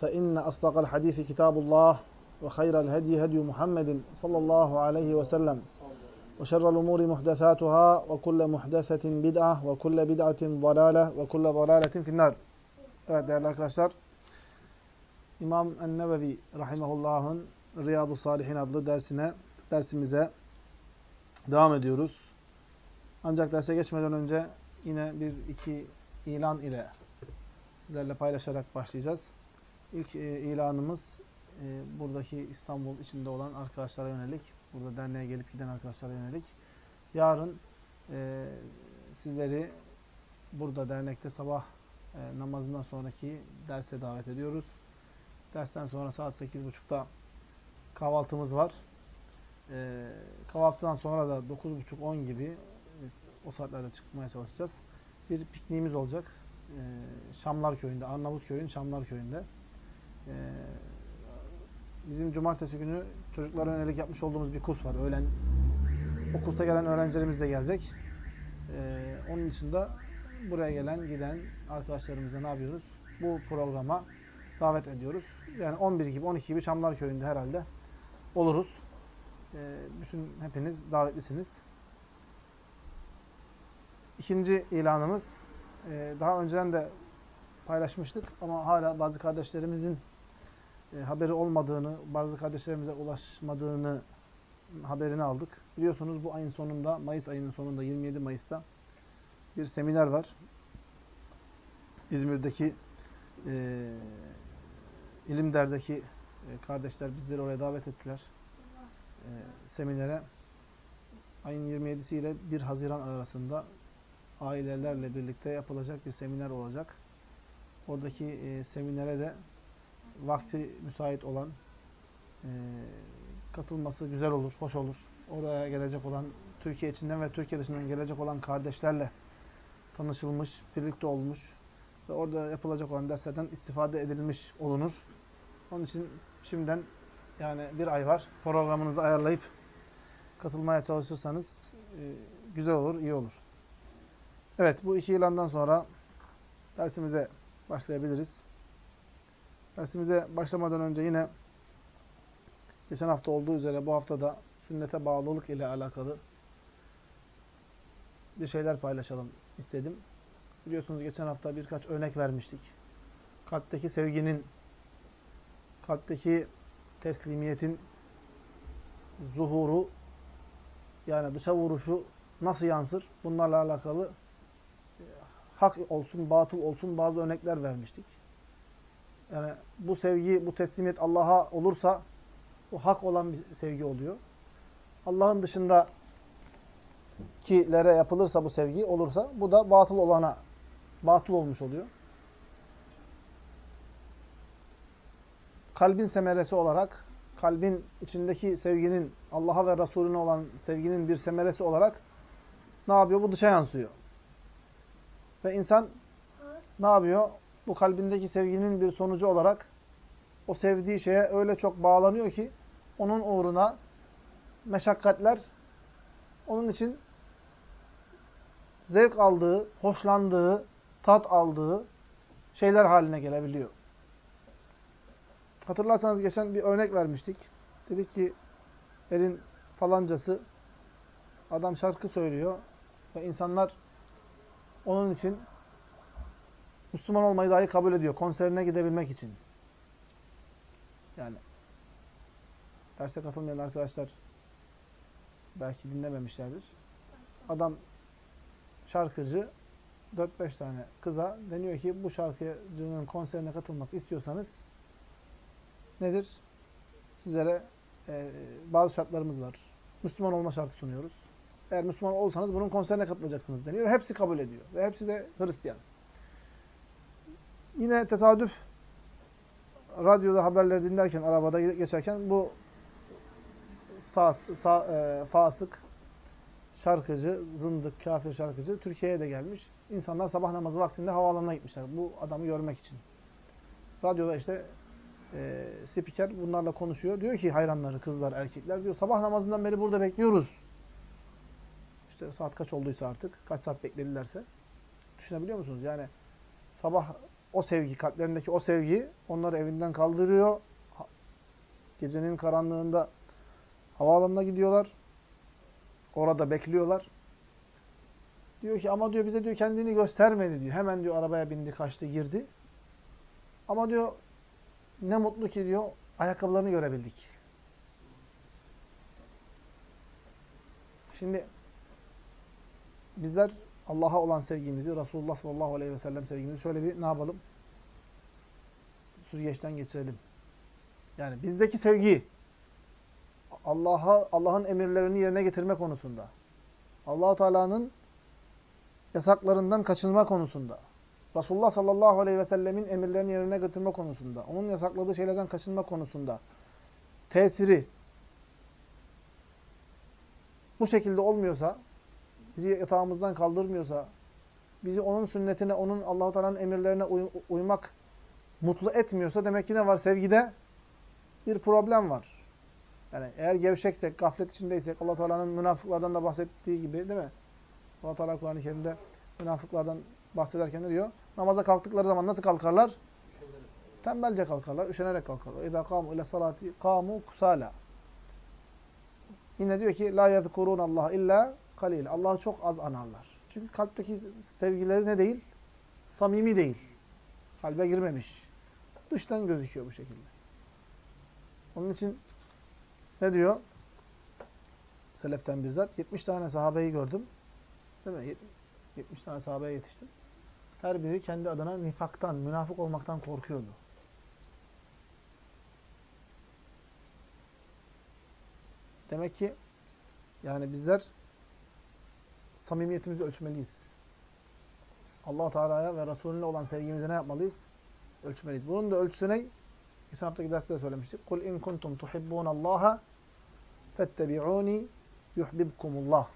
فإن أصدق الحديث كتاب الله وخير الهدي هدي محمد صلى الله عليه وسلم وشر الأمور محدثاتها وكل محدثة بدعة وكل بدعة ضلالة وكل ضلالة في النار Evet değerli arkadaşlar İmam En-Nevevi Rahimahullah'ın Riyadu Salihin adlı dersine, dersimize devam ediyoruz. Ancak derse geçmeden önce yine bir iki ilan ile sizlerle paylaşarak başlayacağız. İlk e, ilanımız e, buradaki İstanbul içinde olan arkadaşlara yönelik, burada derneğe gelip giden arkadaşlara yönelik. Yarın e, sizleri burada dernekte sabah namazından sonraki derse davet ediyoruz. Dersten sonra saat 8.30'da kahvaltımız var. Kahvaltıdan sonra da 9.30-10 gibi o saatlerde çıkmaya çalışacağız. Bir pikniğimiz olacak. E, Şamlar Köyü'nde, Arnavut Köyü'nün Şamlar Köyü'nde. E, bizim cumartesi günü çocuklara yönelik yapmış olduğumuz bir kurs var. Öğlen o kursa gelen öğrencilerimiz de gelecek. E, onun dışında buraya gelen, giden arkadaşlarımıza ne yapıyoruz? Bu programa davet ediyoruz. Yani 11 gibi, 12 gibi Şamlar Köyü'nde herhalde oluruz. E, bütün hepiniz davetlisiniz. İkinci ilanımız, e, daha önceden de paylaşmıştık ama hala bazı kardeşlerimizin e, haberi olmadığını, bazı kardeşlerimize ulaşmadığını haberini aldık. Biliyorsunuz bu ayın sonunda, Mayıs ayının sonunda 27 Mayıs'ta bir seminer var. İzmir'deki e, İlimder'deki e, kardeşler bizleri oraya davet ettiler. E, seminere. Ayın 27'si ile 1 Haziran arasında ailelerle birlikte yapılacak bir seminer olacak. Oradaki e, seminere de vakti müsait olan, e, katılması güzel olur, hoş olur. Oraya gelecek olan, Türkiye içinden ve Türkiye dışından gelecek olan kardeşlerle tanışılmış, birlikte olmuş ve orada yapılacak olan derslerden istifade edilmiş olunur. Onun için şimdiden yani bir ay var. Programınızı ayarlayıp katılmaya çalışırsanız e, güzel olur, iyi olur. Evet, bu iki ilandan sonra dersimize başlayabiliriz. Dersimize başlamadan önce yine geçen hafta olduğu üzere bu haftada sünnete bağlılık ile alakalı bir şeyler paylaşalım istedim. Biliyorsunuz geçen hafta birkaç örnek vermiştik. Kalpteki sevginin, kalpteki teslimiyetin zuhuru, yani dışa vuruşu nasıl yansır? Bunlarla alakalı hak olsun, batıl olsun bazı örnekler vermiştik. Yani bu sevgi, bu teslimiyet Allah'a olursa o hak olan bir sevgi oluyor. Allah'ın dışında kilere yapılırsa bu sevgi olursa bu da batıl olana batıl olmuş oluyor. Kalbin semeresi olarak kalbin içindeki sevginin Allah'a ve Resulüne olan sevginin bir semeresi olarak ne yapıyor? Bu dışa yansıyor. Ve insan ne yapıyor? Bu kalbindeki sevginin bir sonucu olarak o sevdiği şeye öyle çok bağlanıyor ki onun uğruna meşakkatler onun için zevk aldığı, hoşlandığı, tat aldığı şeyler haline gelebiliyor. Hatırlarsanız geçen bir örnek vermiştik. Dedik ki elin falancası adam şarkı söylüyor ve insanlar onun için Müslüman olmayı dahi kabul ediyor. Konserine gidebilmek için. Yani derse katılmayan arkadaşlar belki dinlememişlerdir. Adam şarkıcı 4-5 tane kıza deniyor ki bu şarkıcının konserine katılmak istiyorsanız nedir? Sizlere e, bazı şartlarımız var. Müslüman olma şartı sunuyoruz. Eğer Müslüman olursanız bunun konserine katılacaksınız deniyor. Hepsi kabul ediyor. Ve hepsi de Hristiyan. Yine tesadüf radyoda haberleri dinlerken, arabada geçerken bu saat, sa, e, fasık şarkıcı, zındık, kafir şarkıcı Türkiye'ye de gelmiş. İnsanlar sabah namazı vaktinde havaalanına gitmişler bu adamı görmek için. Radyoda işte e, spiker bunlarla konuşuyor. Diyor ki hayranları, kızlar, erkekler diyor sabah namazından beri burada bekliyoruz. İşte saat kaç olduysa artık, kaç saat bekledilerse. Düşünebiliyor musunuz? Yani sabah o sevgi, kalplerindeki o sevgi onları evinden kaldırıyor. Gecenin karanlığında havaalanına gidiyorlar. Orada bekliyorlar. Diyor ki ama diyor bize diyor kendini göstermedi diyor. Hemen diyor arabaya bindi, kaçtı, girdi. Ama diyor ne mutlu ki diyor ayakkabılarını görebildik. Şimdi bizler Allah'a olan sevgimizi, Resulullah sallallahu aleyhi ve sellem sevgimizi şöyle bir ne yapalım? Süzgeçten geçirelim. Yani bizdeki sevgi Allah'a Allah'ın emirlerini yerine getirme konusunda. Allahu Teala'nın yasaklarından kaçınma konusunda. Resulullah sallallahu aleyhi ve sellemin emirlerini yerine getirme konusunda. Onun yasakladığı şeylerden kaçınma konusunda. Tesiri bu şekilde olmuyorsa, bizi yatağımızdan kaldırmıyorsa, bizi onun sünnetine, onun Allahu Teala'nın emirlerine uy uymak mutlu etmiyorsa demek ki ne var sevgide? Bir problem var. Yani eğer gevşeksek, gaflet içindeysek Allah Teala'nın münafıklardan da bahsettiği gibi değil mi? Allah Teala Kur'an-ı Kerim'de münafıklardan bahsederken diyor? Namaza kalktıkları zaman nasıl kalkarlar? Tembelce kalkarlar, üşenerek kalkarlar. İza kamu ile salati kamu kusala. Yine diyor ki la yezkurun Allah illa kalil. Allah'ı çok az anarlar. Çünkü kalpteki sevgileri ne değil? Samimi değil. Kalbe girmemiş. Dıştan gözüküyor bu şekilde. Onun için ne diyor? Seleften bizzat 70 tane sahabeyi gördüm. Değil mi? 70 tane sahabeye yetiştim. Her biri kendi adına nifaktan, münafık olmaktan korkuyordu. Demek ki yani bizler samimiyetimizi ölçmeliyiz. allah Teala'ya ve Resulüne olan sevgimizi ne yapmalıyız? Ölçmeliyiz. Bunun da ölçüsü ne? Geçen haftaki derste de söylemiştik. Kul in kuntum tuhibbunallaha fettebi'uni yuhbibkumullah.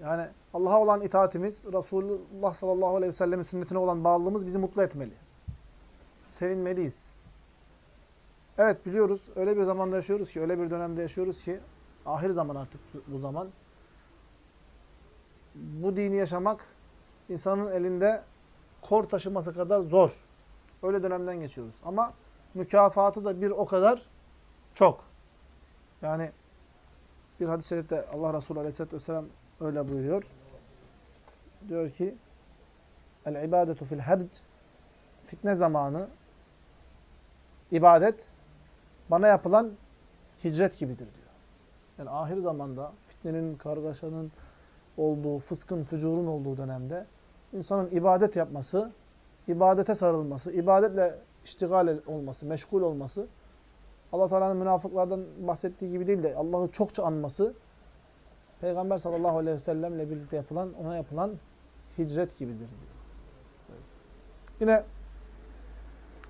Yani Allah'a olan itaatimiz, Resulullah sallallahu aleyhi ve sellemin sünnetine olan bağlılığımız bizi mutlu etmeli. Sevinmeliyiz. Evet biliyoruz, öyle bir zamanda yaşıyoruz ki, öyle bir dönemde yaşıyoruz ki, ahir zaman artık bu zaman, bu dini yaşamak, insanın elinde kor taşıması kadar zor. Öyle dönemden geçiyoruz. Ama mükafatı da bir o kadar çok. Yani bir hadis-i şerifte Allah Resulü Aleyhisselatü Vesselam öyle buyuruyor. Diyor ki El ibadetu fil harc fitne zamanı ibadet bana yapılan hicret gibidir diyor. Yani ahir zamanda fitnenin, kargaşanın olduğu, fıskın, fücurun olduğu dönemde insanın ibadet yapması, ibadete sarılması, ibadetle iştigal olması, meşgul olması, Allah Teala'nın münafıklardan bahsettiği gibi değil de Allah'ı çokça anması, Peygamber sallallahu aleyhi ve sellemle birlikte yapılan, ona yapılan hicret gibidir diyor. Yine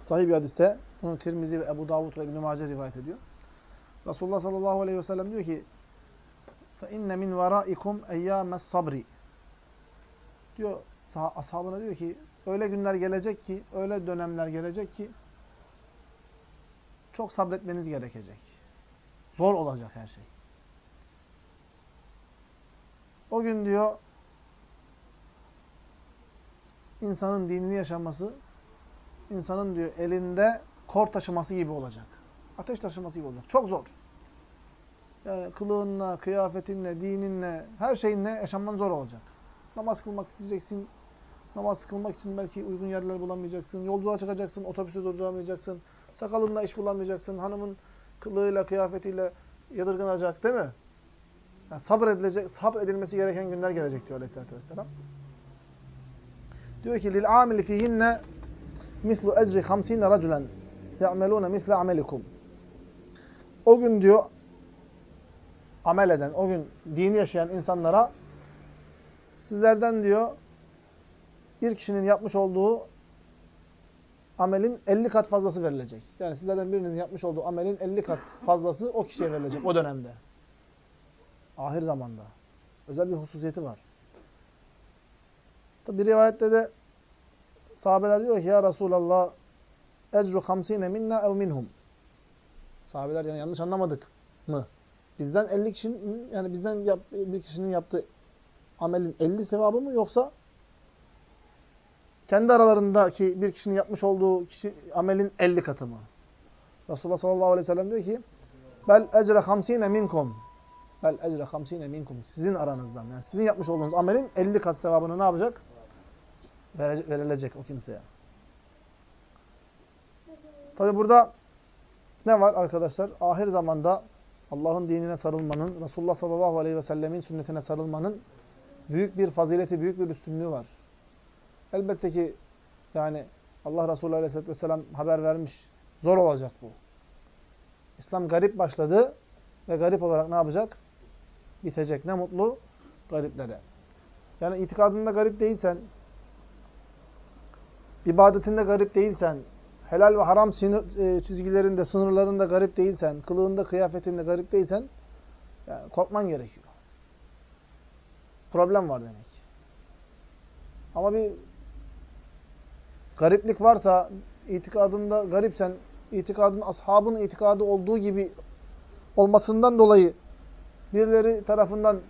sahih bir hadiste, bunu Tirmizi ve Ebu Davud ve İbn-i rivayet ediyor. Resulullah sallallahu aleyhi ve sellem diyor ki, فَاِنَّ مِنْ وَرَائِكُمْ اَيَّامَ الصَّبْرِ Diyor, ashabına diyor ki, öyle günler gelecek ki, öyle dönemler gelecek ki, çok sabretmeniz gerekecek. Zor olacak her şey. O gün diyor, insanın dinini yaşaması, insanın diyor elinde kor taşıması gibi olacak. Ateş taşıması gibi olacak. Çok zor. Yani kılığınla, kıyafetinle, dininle, her şeyinle yaşaman zor olacak. Namaz kılmak isteyeceksin. Namaz kılmak için belki uygun yerler bulamayacaksın. Yolculuğa çıkacaksın, otobüsü durduramayacaksın. Sakalınla iş bulamayacaksın. Hanımın kılığıyla, kıyafetiyle yadırganacak değil mi? Yani sabredilecek, sabredilmesi gereken günler gelecek diyor Aleyhisselatü Vesselam. Diyor ki amili fihinne mislu ecri 50 raculen ya'meluna misle amelikum. O gün diyor amel eden, o gün dini yaşayan insanlara sizlerden diyor bir kişinin yapmış olduğu amelin 50 kat fazlası verilecek. Yani sizlerden birinizin yapmış olduğu amelin 50 kat fazlası o kişiye verilecek o dönemde. Ahir zamanda. Özel bir hususiyeti var. Tabi bir rivayette de sahabeler diyor ki ya Resulallah ecru hamsine minna ev minhum. Sahabeler yani yanlış anlamadık mı? Bizden 50 kişinin yani bizden yap, bir kişinin yaptığı amelin 50 sevabı mı yoksa kendi aralarındaki bir kişinin yapmış olduğu kişi amelin 50 katı mı? Resulullah sallallahu aleyhi ve sellem diyor ki bel ecre hamsine minkum bel ecre hamsine minkum sizin aranızdan yani sizin yapmış olduğunuz amelin 50 kat sevabını ne yapacak? Verilecek o kimseye. Tabi burada ne var arkadaşlar? Ahir zamanda Allah'ın dinine sarılmanın, Resulullah sallallahu aleyhi ve sellemin sünnetine sarılmanın büyük bir fazileti, büyük bir üstünlüğü var. Elbette ki yani Allah Resulü aleyhisselatü vesselam haber vermiş. Zor olacak bu. İslam garip başladı ve garip olarak ne yapacak? Bitecek. Ne mutlu gariplere. Yani itikadında garip değilsen, ibadetinde garip değilsen, helal ve haram e, çizgilerinde, sınırlarında garip değilsen, kılığında, kıyafetinde garip değilsen, yani korkman gerekiyor. Problem var demek. Ama bir gariplik varsa, itikadında garipsen, itikadın ashabın itikadı olduğu gibi olmasından dolayı birileri tarafından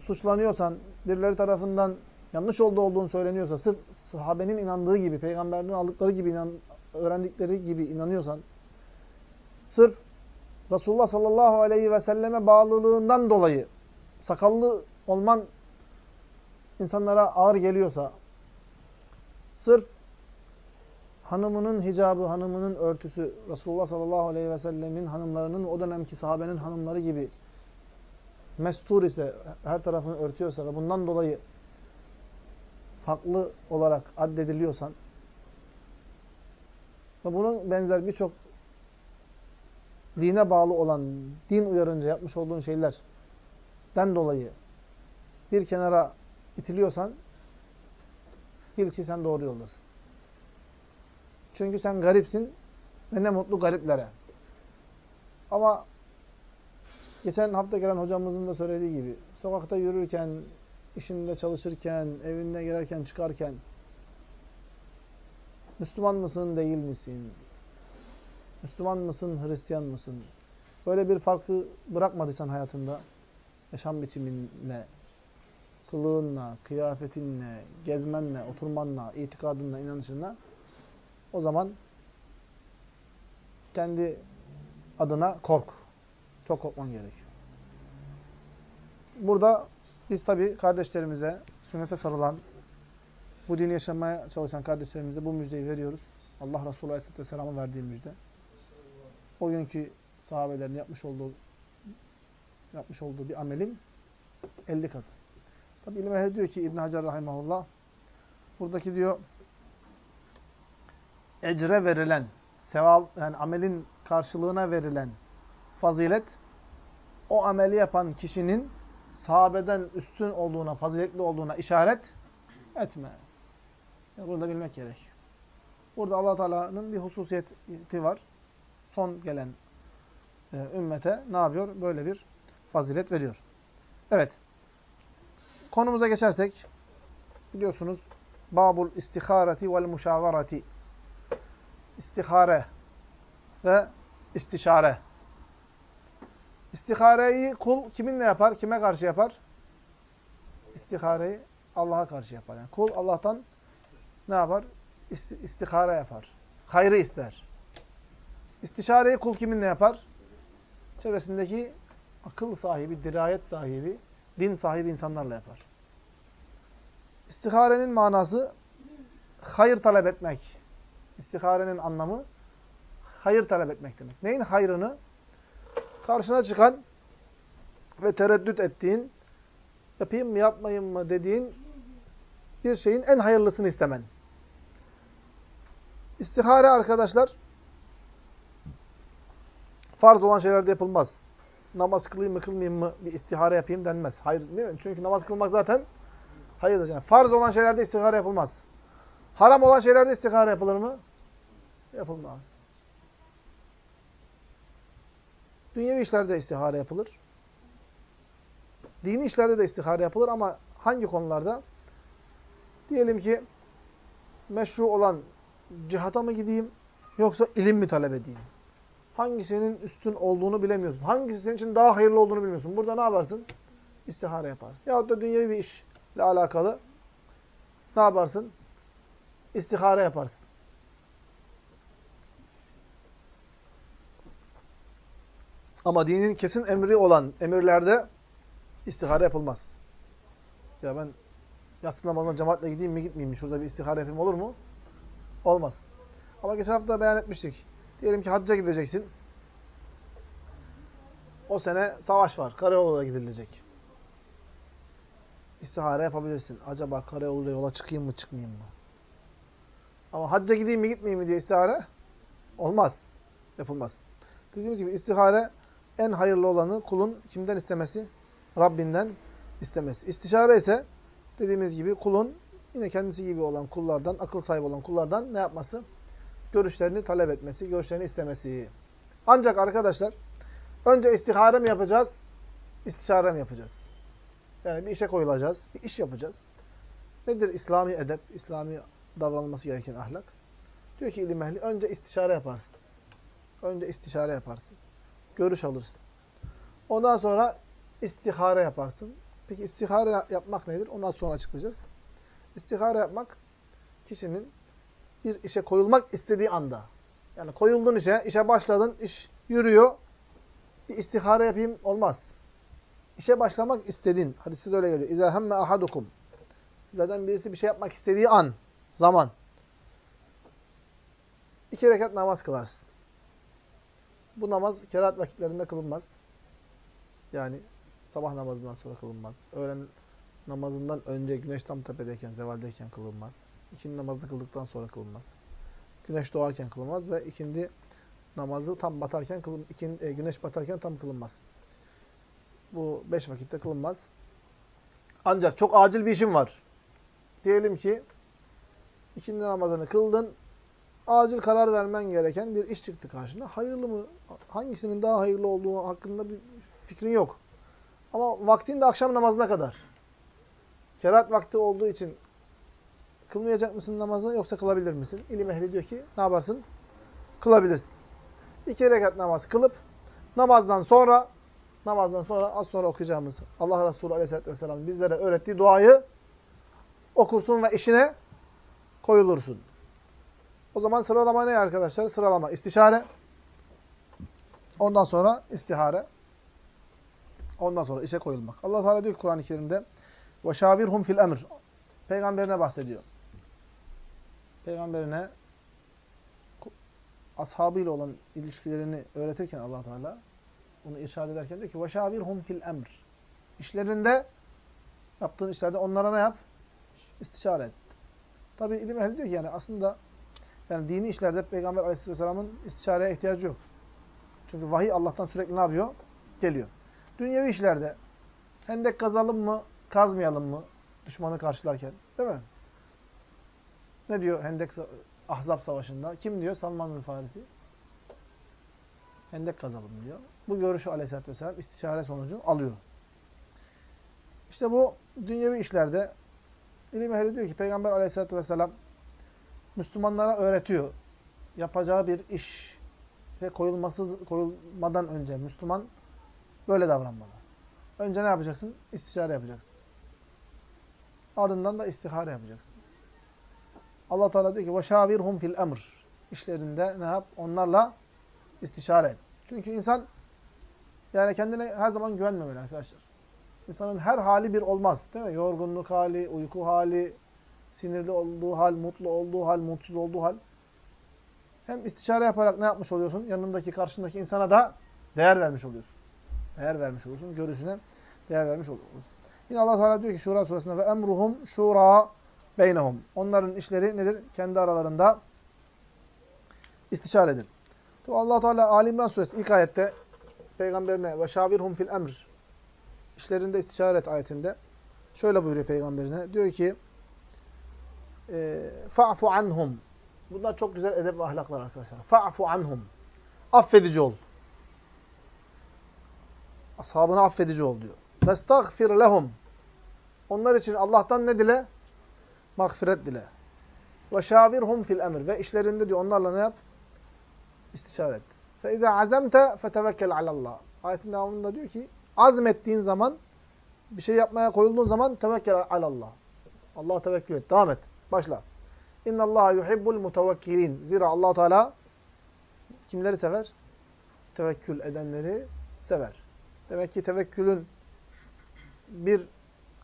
suçlanıyorsan, birileri tarafından yanlış olduğu olduğunu söyleniyorsa, sırf sahabenin inandığı gibi, peygamberden aldıkları gibi, inan, öğrendikleri gibi inanıyorsan, sırf Resulullah sallallahu aleyhi ve selleme bağlılığından dolayı sakallı olman insanlara ağır geliyorsa, sırf hanımının hicabı, hanımının örtüsü Resulullah sallallahu aleyhi ve sellemin hanımlarının o dönemki sahabenin hanımları gibi mestur ise, her tarafını örtüyorsa ve bundan dolayı farklı olarak addediliyorsan ve bunun benzer birçok dine bağlı olan, din uyarınca yapmış olduğun şeylerden dolayı bir kenara itiliyorsan bil ki sen doğru yoldasın. Çünkü sen garipsin ve ne mutlu gariplere. Ama geçen hafta gelen hocamızın da söylediği gibi sokakta yürürken, işinde çalışırken, evinde girerken, çıkarken Müslüman mısın, değil misin? Müslüman mısın, Hristiyan mısın? Böyle bir farkı bırakmadıysan hayatında, yaşam biçiminle, kılığınla, kıyafetinle, gezmenle, oturmanla, itikadınla, inanışınla o zaman kendi adına kork. Çok korkman gerekiyor. Burada biz tabi kardeşlerimize, sünnete sarılan, bu dini yaşamaya çalışan kardeşlerimize bu müjdeyi veriyoruz. Allah Resulü Aleyhisselatü Vesselam'a verdiği müjde. O günkü sahabelerin yapmış olduğu yapmış olduğu bir amelin 50 katı. Tabi ilim ehli diyor ki İbn Hacer rahimahullah buradaki diyor ecre verilen sevap yani amelin karşılığına verilen fazilet o ameli yapan kişinin sahabeden üstün olduğuna, faziletli olduğuna işaret etmez. Yani bunu da bilmek gerek. Burada allah Teala'nın bir hususiyeti var. Son gelen e, ümmete ne yapıyor? Böyle bir fazilet veriyor. Evet. Konumuza geçersek biliyorsunuz Babul istihareti vel muşavarati istihare ve istişare. İstihareyi kul kiminle yapar? Kime karşı yapar? İstihareyi Allah'a karşı yapar. Yani kul Allah'tan ne yapar? İstihare yapar. Hayrı ister. İstişareyi kul kiminle yapar? Çevresindeki akıl sahibi, dirayet sahibi, din sahibi insanlarla yapar. İstiharenin manası hayır talep etmek. İstiharenin anlamı hayır talep etmek demek. Neyin hayrını? Karşına çıkan ve tereddüt ettiğin, yapayım mı yapmayayım mı dediğin bir şeyin en hayırlısını istemen. İstihare arkadaşlar, farz olan şeylerde yapılmaz. Namaz kılayım mı kılmayayım mı bir istihare yapayım denmez. Hayır değil mi? Çünkü namaz kılmak zaten hayırdır. Yani farz olan şeylerde istihare yapılmaz. Haram olan şeylerde istihare yapılır mı? Yapılmaz. Dünyevi işlerde istihare yapılır. Dini işlerde de istihare yapılır ama hangi konularda? Diyelim ki meşru olan cihata mı gideyim yoksa ilim mi talep edeyim? Hangisinin üstün olduğunu bilemiyorsun. Hangisi senin için daha hayırlı olduğunu bilmiyorsun. Burada ne yaparsın? İstihare yaparsın. Yahut da dünyevi bir işle alakalı ne yaparsın? İstihare yaparsın. Ama dinin kesin emri olan emirlerde istihare yapılmaz. Ya ben yatsı namazına cemaatle gideyim mi gitmeyeyim mi? Şurada bir istihare yapayım olur mu? Olmaz. Ama geçen hafta beyan etmiştik. Diyelim ki hacca gideceksin. O sene savaş var. Karayoluna gidilecek. İstihare yapabilirsin. Acaba karayoluyla yola çıkayım mı çıkmayayım mı? Ama hacca gideyim mi gitmeyeyim mi diye istihare olmaz. Yapılmaz. Dediğimiz gibi istihare en hayırlı olanı kulun kimden istemesi? Rabbinden istemesi. İstişare ise dediğimiz gibi kulun yine kendisi gibi olan kullardan, akıl sahibi olan kullardan ne yapması? Görüşlerini talep etmesi, görüşlerini istemesi. Ancak arkadaşlar önce istihare mi yapacağız? İstişare mi yapacağız? Yani bir işe koyulacağız, bir iş yapacağız. Nedir İslami edep, İslami davranılması gereken ahlak? Diyor ki ilim ehli önce istişare yaparsın. Önce istişare yaparsın. Görüş alırsın. Ondan sonra istihare yaparsın. Peki istihare yapmak nedir? Ondan sonra açıklayacağız. İstihare yapmak kişinin bir işe koyulmak istediği anda. Yani koyuldun işe, işe başladın, iş yürüyor. Bir istihare yapayım olmaz. İşe başlamak istedin. Hadiste de öyle geliyor. İzâ hemme ahadukum. Sizlerden birisi bir şey yapmak istediği an, zaman. İki rekat namaz kılarsın. Bu namaz kerahat vakitlerinde kılınmaz. Yani sabah namazından sonra kılınmaz. Öğlen namazından önce güneş tam tepedeyken, zevaldeyken kılınmaz. İkindi namazını kıldıktan sonra kılınmaz. Güneş doğarken kılınmaz ve ikindi namazı tam batarken kılın, ikindi, e, güneş batarken tam kılınmaz. Bu beş vakitte kılınmaz. Ancak çok acil bir işim var. Diyelim ki ikindi namazını kıldın, acil karar vermen gereken bir iş çıktı karşına. Hayırlı mı? Hangisinin daha hayırlı olduğu hakkında bir fikrin yok. Ama vaktin de akşam namazına kadar. Kerat vakti olduğu için kılmayacak mısın namazı yoksa kılabilir misin? İlim ehli diyor ki ne yaparsın? Kılabilirsin. İki rekat namaz kılıp namazdan sonra namazdan sonra az sonra okuyacağımız Allah Resulü Aleyhisselatü Vesselam bizlere öğrettiği duayı okursun ve işine koyulursun. O zaman sıralama ne arkadaşlar? Sıralama istişare. Ondan sonra istihare. Ondan sonra işe koyulmak. Allah Teala diyor ki Kur'an-ı Kerim'de ve şavirhum fil emr. Peygamberine bahsediyor. Peygamberine ashabıyla olan ilişkilerini öğretirken Allah Teala bunu irşad ederken diyor ki ve şavirhum fil emr. İşlerinde yaptığın işlerde onlara ne yap? İstişare et. Tabi ilim ehli diyor ki yani aslında yani dini işlerde Peygamber Aleyhisselam'ın istişareye ihtiyacı yok. Çünkü vahiy Allah'tan sürekli ne yapıyor? Geliyor. Dünyevi işlerde hendek kazalım mı, kazmayalım mı düşmanı karşılarken? Değil mi? Ne diyor Hendek Ahzab Savaşı'nda? Kim diyor? Salman bin Farisi. Hendek kazalım diyor. Bu görüşü Aleyhisselatü Vesselam istişare sonucu alıyor. İşte bu dünyevi işlerde ilim ehli diyor ki Peygamber Aleyhisselatü Vesselam Müslümanlara öğretiyor. Yapacağı bir iş ve koyulması koyulmadan önce Müslüman böyle davranmalı. Önce ne yapacaksın? İstişare yapacaksın. Ardından da istihare yapacaksın. Allah Teala diyor ki: "Veşavirhum fil emr." İşlerinde ne yap? Onlarla istişare et. Çünkü insan yani kendine her zaman güvenmemeli arkadaşlar. İnsanın her hali bir olmaz. Değil mi? Yorgunluk hali, uyku hali, sinirli olduğu hal, mutlu olduğu hal, mutsuz olduğu hal. Hem istişare yaparak ne yapmış oluyorsun? Yanındaki, karşındaki insana da değer vermiş oluyorsun. Değer vermiş oluyorsun. Görüşüne değer vermiş oluyorsun. Yine Allah Teala diyor ki Şura suresinde ve emruhum şura beynehum. Onların işleri nedir? Kendi aralarında istişaredir. Tabi Allah Teala Ali İmran suresi ilk ayette peygamberine ve şavirhum fil emr işlerinde istişare et ayetinde şöyle buyuruyor peygamberine. Diyor ki e, fa'fu anhum. Bunlar çok güzel edep ve ahlaklar arkadaşlar. Fa'fu anhum. Affedici ol. Ashabına affedici ol diyor. Vestagfir lehum. Onlar için Allah'tan ne dile? Mağfiret dile. Ve şavirhum fil emr. Ve işlerinde diyor onlarla ne yap? İstişare et. Fe izâ azemte fetevekkel alallah. Ayetin devamında diyor ki azmettiğin zaman bir şey yapmaya koyulduğun zaman tevekkel alallah. Allah'a tevekkül et. Devam et. Başla. İnna Allah yuhibbul mutevekkilin. Zira Allah Teala kimleri sever? Tevekkül edenleri sever. Demek ki tevekkülün bir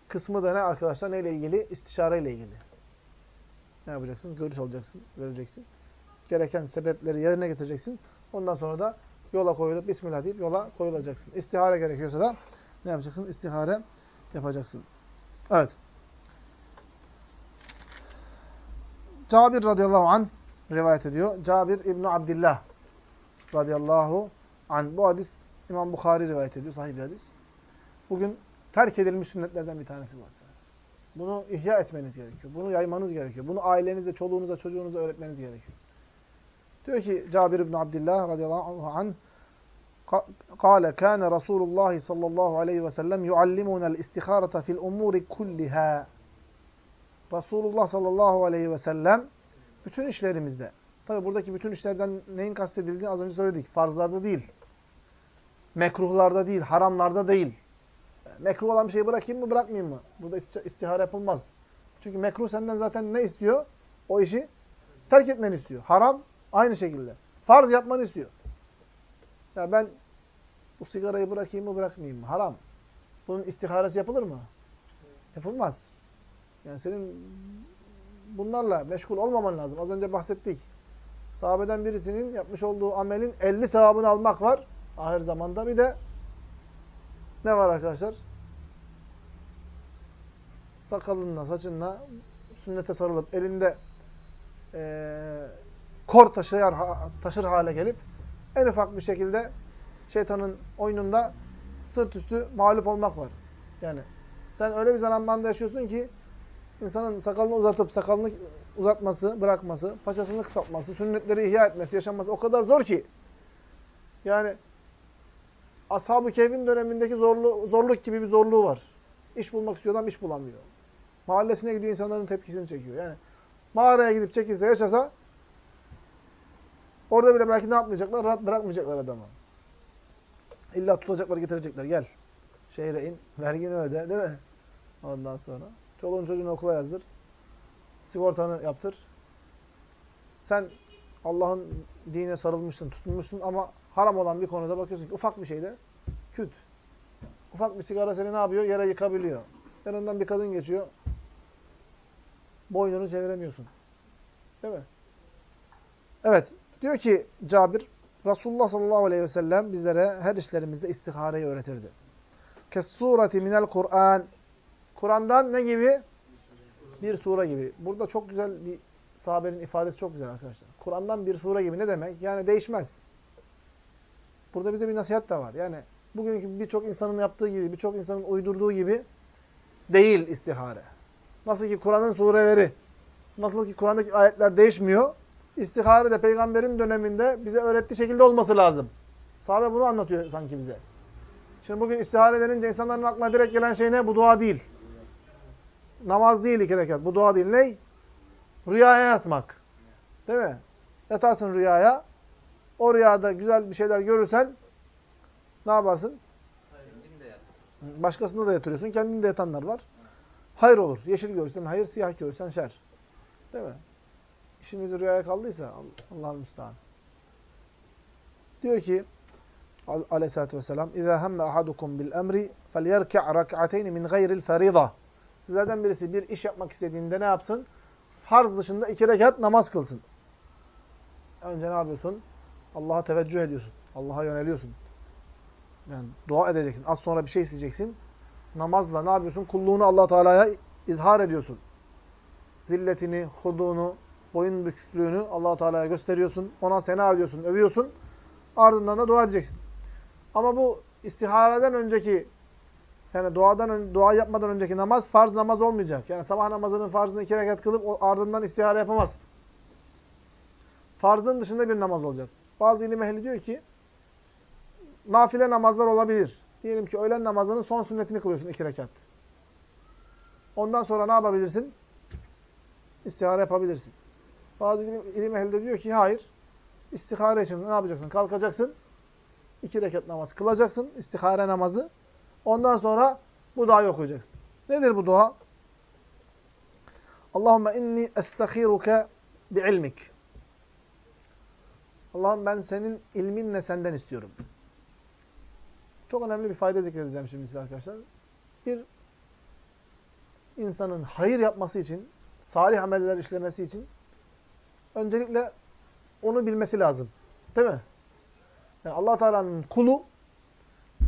kısmı da ne arkadaşlar? Neyle ilgili? İstişare ile ilgili. Ne yapacaksın? Görüş alacaksın, vereceksin. Gereken sebepleri yerine getireceksin. Ondan sonra da yola koyulup Bismillah deyip yola koyulacaksın. İstihare gerekiyorsa da ne yapacaksın? İstihare yapacaksın. Evet. Cabir radıyallahu anh rivayet ediyor. Cabir İbni Abdillah radıyallahu anh. Bu hadis İmam Bukhari rivayet ediyor. Sahih bir hadis. Bugün terk edilmiş sünnetlerden bir tanesi var. Bunu ihya etmeniz gerekiyor. Bunu yaymanız gerekiyor. Bunu ailenize, çoluğunuza, çocuğunuza öğretmeniz gerekiyor. Diyor ki Cabir İbni Abdillah radıyallahu anh قال كان رسول الله صلى الله عليه وسلم يعلمنا الاستخارة في الأمور كلها Resulullah sallallahu aleyhi ve sellem bütün işlerimizde. Tabi buradaki bütün işlerden neyin kastedildiğini az önce söyledik. Farzlarda değil. Mekruhlarda değil. Haramlarda değil. Mekruh olan bir şeyi bırakayım mı bırakmayayım mı? Burada istihare yapılmaz. Çünkü mekruh senden zaten ne istiyor? O işi terk etmeni istiyor. Haram aynı şekilde. Farz yapmanı istiyor. Ya ben bu sigarayı bırakayım mı bırakmayayım mı? Haram. Bunun istiharesi yapılır mı? Yapılmaz. Yani senin bunlarla meşgul olmaman lazım. Az önce bahsettik. Sahabeden birisinin yapmış olduğu amelin 50 sevabını almak var. Ahir zamanda bir de ne var arkadaşlar? Sakalınla, saçınla sünnete sarılıp elinde e, kor taşıyar, taşır hale gelip en ufak bir şekilde şeytanın oyununda sırt üstü mağlup olmak var. Yani sen öyle bir zamanda yaşıyorsun ki insanın sakalını uzatıp sakalını uzatması, bırakması, paçasını kısaltması, sünnetleri ihya etmesi, yaşanması o kadar zor ki. Yani Ashab-ı Kehf'in dönemindeki zorlu, zorluk gibi bir zorluğu var. İş bulmak istiyor adam iş bulamıyor. Mahallesine gidiyor insanların tepkisini çekiyor. Yani mağaraya gidip çekilse, yaşasa orada bile belki ne yapmayacaklar? Rahat bırakmayacaklar adamı. İlla tutacaklar, getirecekler. Gel. Şehre in, vergini öde, değil mi? Ondan sonra. Çoluğun çocuğunu okula yazdır. Sigortanı yaptır. Sen Allah'ın dine sarılmışsın, tutunmuşsun ama haram olan bir konuda bakıyorsun ki ufak bir şeyde küt. Ufak bir sigara seni ne yapıyor? Yere yıkabiliyor. Yanından bir kadın geçiyor. Boynunu çeviremiyorsun. Değil mi? Evet. Diyor ki Cabir, Resulullah sallallahu aleyhi ve sellem bizlere her işlerimizde istihareyi öğretirdi. Kes sureti minel Kur'an. Kur'an'dan ne gibi? Bir sure gibi. Burada çok güzel bir sahabenin ifadesi çok güzel arkadaşlar. Kur'an'dan bir sure gibi ne demek? Yani değişmez. Burada bize bir nasihat da var. Yani bugünkü birçok insanın yaptığı gibi, birçok insanın uydurduğu gibi değil istihare. Nasıl ki Kur'an'ın sureleri, nasıl ki Kur'an'daki ayetler değişmiyor, istihare de peygamberin döneminde bize öğrettiği şekilde olması lazım. Sahabe bunu anlatıyor sanki bize. Şimdi bugün istihare denince insanların aklına direkt gelen şey ne? Bu dua değil. Namaz değil iki rekat. Bu dua değil. Ne? Rüyaya yatmak. Değil mi? Yatarsın rüyaya. O rüyada güzel bir şeyler görürsen ne yaparsın? Başkasında da yatırıyorsun. Kendinde de yatanlar var. Hayır olur. Yeşil görürsen hayır, siyah görürsen şer. Değil mi? İşimiz rüyaya kaldıysa Allah'ın müstahane. Diyor ki aleyhissalatü vesselam اِذَا هَمَّ أَحَدُكُمْ بِالْاَمْرِ فَلْيَرْكَعْ رَكْعَتَيْنِ مِنْ غَيْرِ الْفَرِيضَةِ Sizlerden birisi bir iş yapmak istediğinde ne yapsın? Farz dışında iki rekat namaz kılsın. önce ne yapıyorsun? Allah'a teveccüh ediyorsun. Allah'a yöneliyorsun. Yani dua edeceksin. Az sonra bir şey isteyeceksin. Namazla ne yapıyorsun? Kulluğunu allah Teala'ya izhar ediyorsun. Zilletini, huduğunu, boyun büküklüğünü allah Teala'ya gösteriyorsun. Ona sena ediyorsun, övüyorsun. Ardından da dua edeceksin. Ama bu istihareden önceki yani duadan dua yapmadan önceki namaz farz namaz olmayacak. Yani sabah namazının farzını iki rekat kılıp ardından istihare yapamazsın. Farzın dışında bir namaz olacak. Bazı ilim ehli diyor ki nafile namazlar olabilir. Diyelim ki öğlen namazının son sünnetini kılıyorsun iki rekat. Ondan sonra ne yapabilirsin? İstihare yapabilirsin. Bazı ilim, ilim ehli de diyor ki hayır. İstihare için ne yapacaksın? Kalkacaksın. iki rekat namaz kılacaksın. İstihare namazı. Ondan sonra bu duayı okuyacaksın. Nedir bu dua? Allahümme inni estakhiruke bi'ilmik. Allah'ım ben senin ilminle senden istiyorum. Çok önemli bir fayda zikredeceğim şimdi size arkadaşlar. Bir insanın hayır yapması için, salih ameller işlemesi için öncelikle onu bilmesi lazım. Değil mi? Yani allah Teala'nın kulu